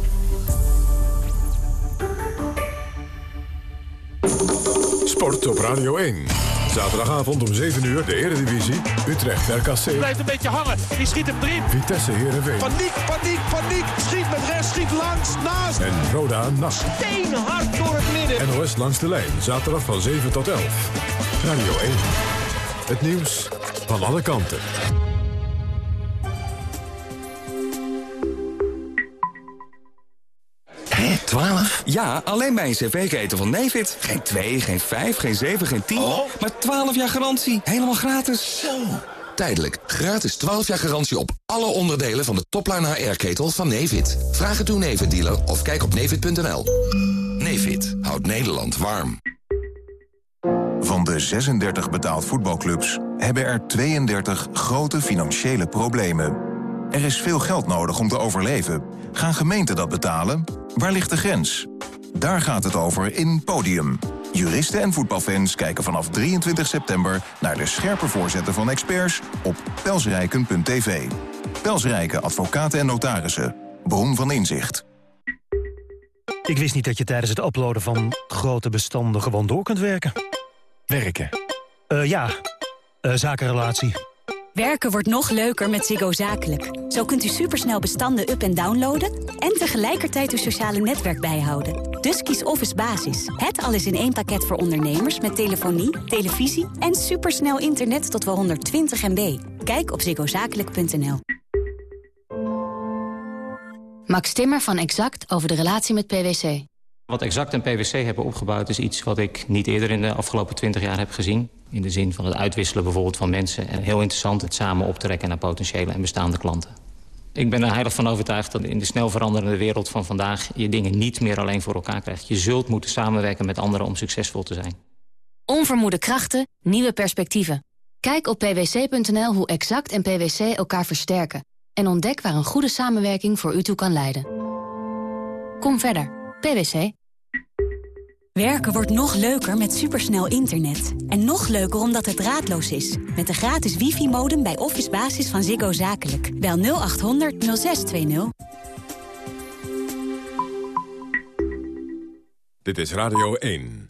Sport op Radio 1. Zaterdagavond om 7 uur de Eredivisie. Utrecht RKC. Blijft een beetje hangen. Die schiet hem erin. Vitesse Heerenveen. Paniek, paniek, paniek. Schiet met rechts, schiet langs, naast. En Roda NAC. Steenhard door het midden. NOS langs de lijn. Zaterdag van 7 tot 11. Radio 1. Het nieuws van alle kanten. Hé, 12? Ja, alleen bij een cv-ketel van Nevid. Geen 2, geen 5, geen 7, geen 10. Maar 12 jaar garantie. Helemaal gratis. Zo. Tijdelijk. Gratis 12 jaar garantie op alle onderdelen van de topline HR-ketel van Nevid. Vraag het uw Nevid-dealer of kijk op nevid.nl. Nevid houdt Nederland warm. Van de 36 betaald voetbalclubs hebben er 32 grote financiële problemen. Er is veel geld nodig om te overleven. Gaan gemeenten dat betalen? Waar ligt de grens? Daar gaat het over in Podium. Juristen en voetbalfans kijken vanaf 23 september... naar de scherpe voorzetten van experts op pelsrijken.tv. Pelsrijken advocaten en notarissen. Bron van inzicht. Ik wist niet dat je tijdens het uploaden van grote bestanden gewoon door kunt werken. Werken? Uh, ja, uh, zakenrelatie Werken wordt nog leuker met Ziggo Zakelijk. Zo kunt u supersnel bestanden up- en downloaden... en tegelijkertijd uw sociale netwerk bijhouden. Dus kies Office Basis. Het alles in één pakket voor ondernemers met telefonie, televisie... en supersnel internet tot wel 120 MB. Kijk op ziggozakelijk.nl. Max Timmer van Exact over de relatie met PwC. Wat Exact en PwC hebben opgebouwd is iets wat ik niet eerder in de afgelopen 20 jaar heb gezien. In de zin van het uitwisselen bijvoorbeeld van mensen. En heel interessant het samen optrekken naar potentiële en bestaande klanten. Ik ben er heilig van overtuigd dat in de snel veranderende wereld van vandaag... je dingen niet meer alleen voor elkaar krijgt. Je zult moeten samenwerken met anderen om succesvol te zijn. Onvermoede krachten, nieuwe perspectieven. Kijk op pwc.nl hoe Exact en PwC elkaar versterken. En ontdek waar een goede samenwerking voor u toe kan leiden. Kom verder. PwC. Werken wordt nog leuker met supersnel internet. En nog leuker omdat het draadloos is. Met de gratis wifi-modem bij Office Basis van Ziggo Zakelijk. Bel 0800 0620. Dit is Radio 1.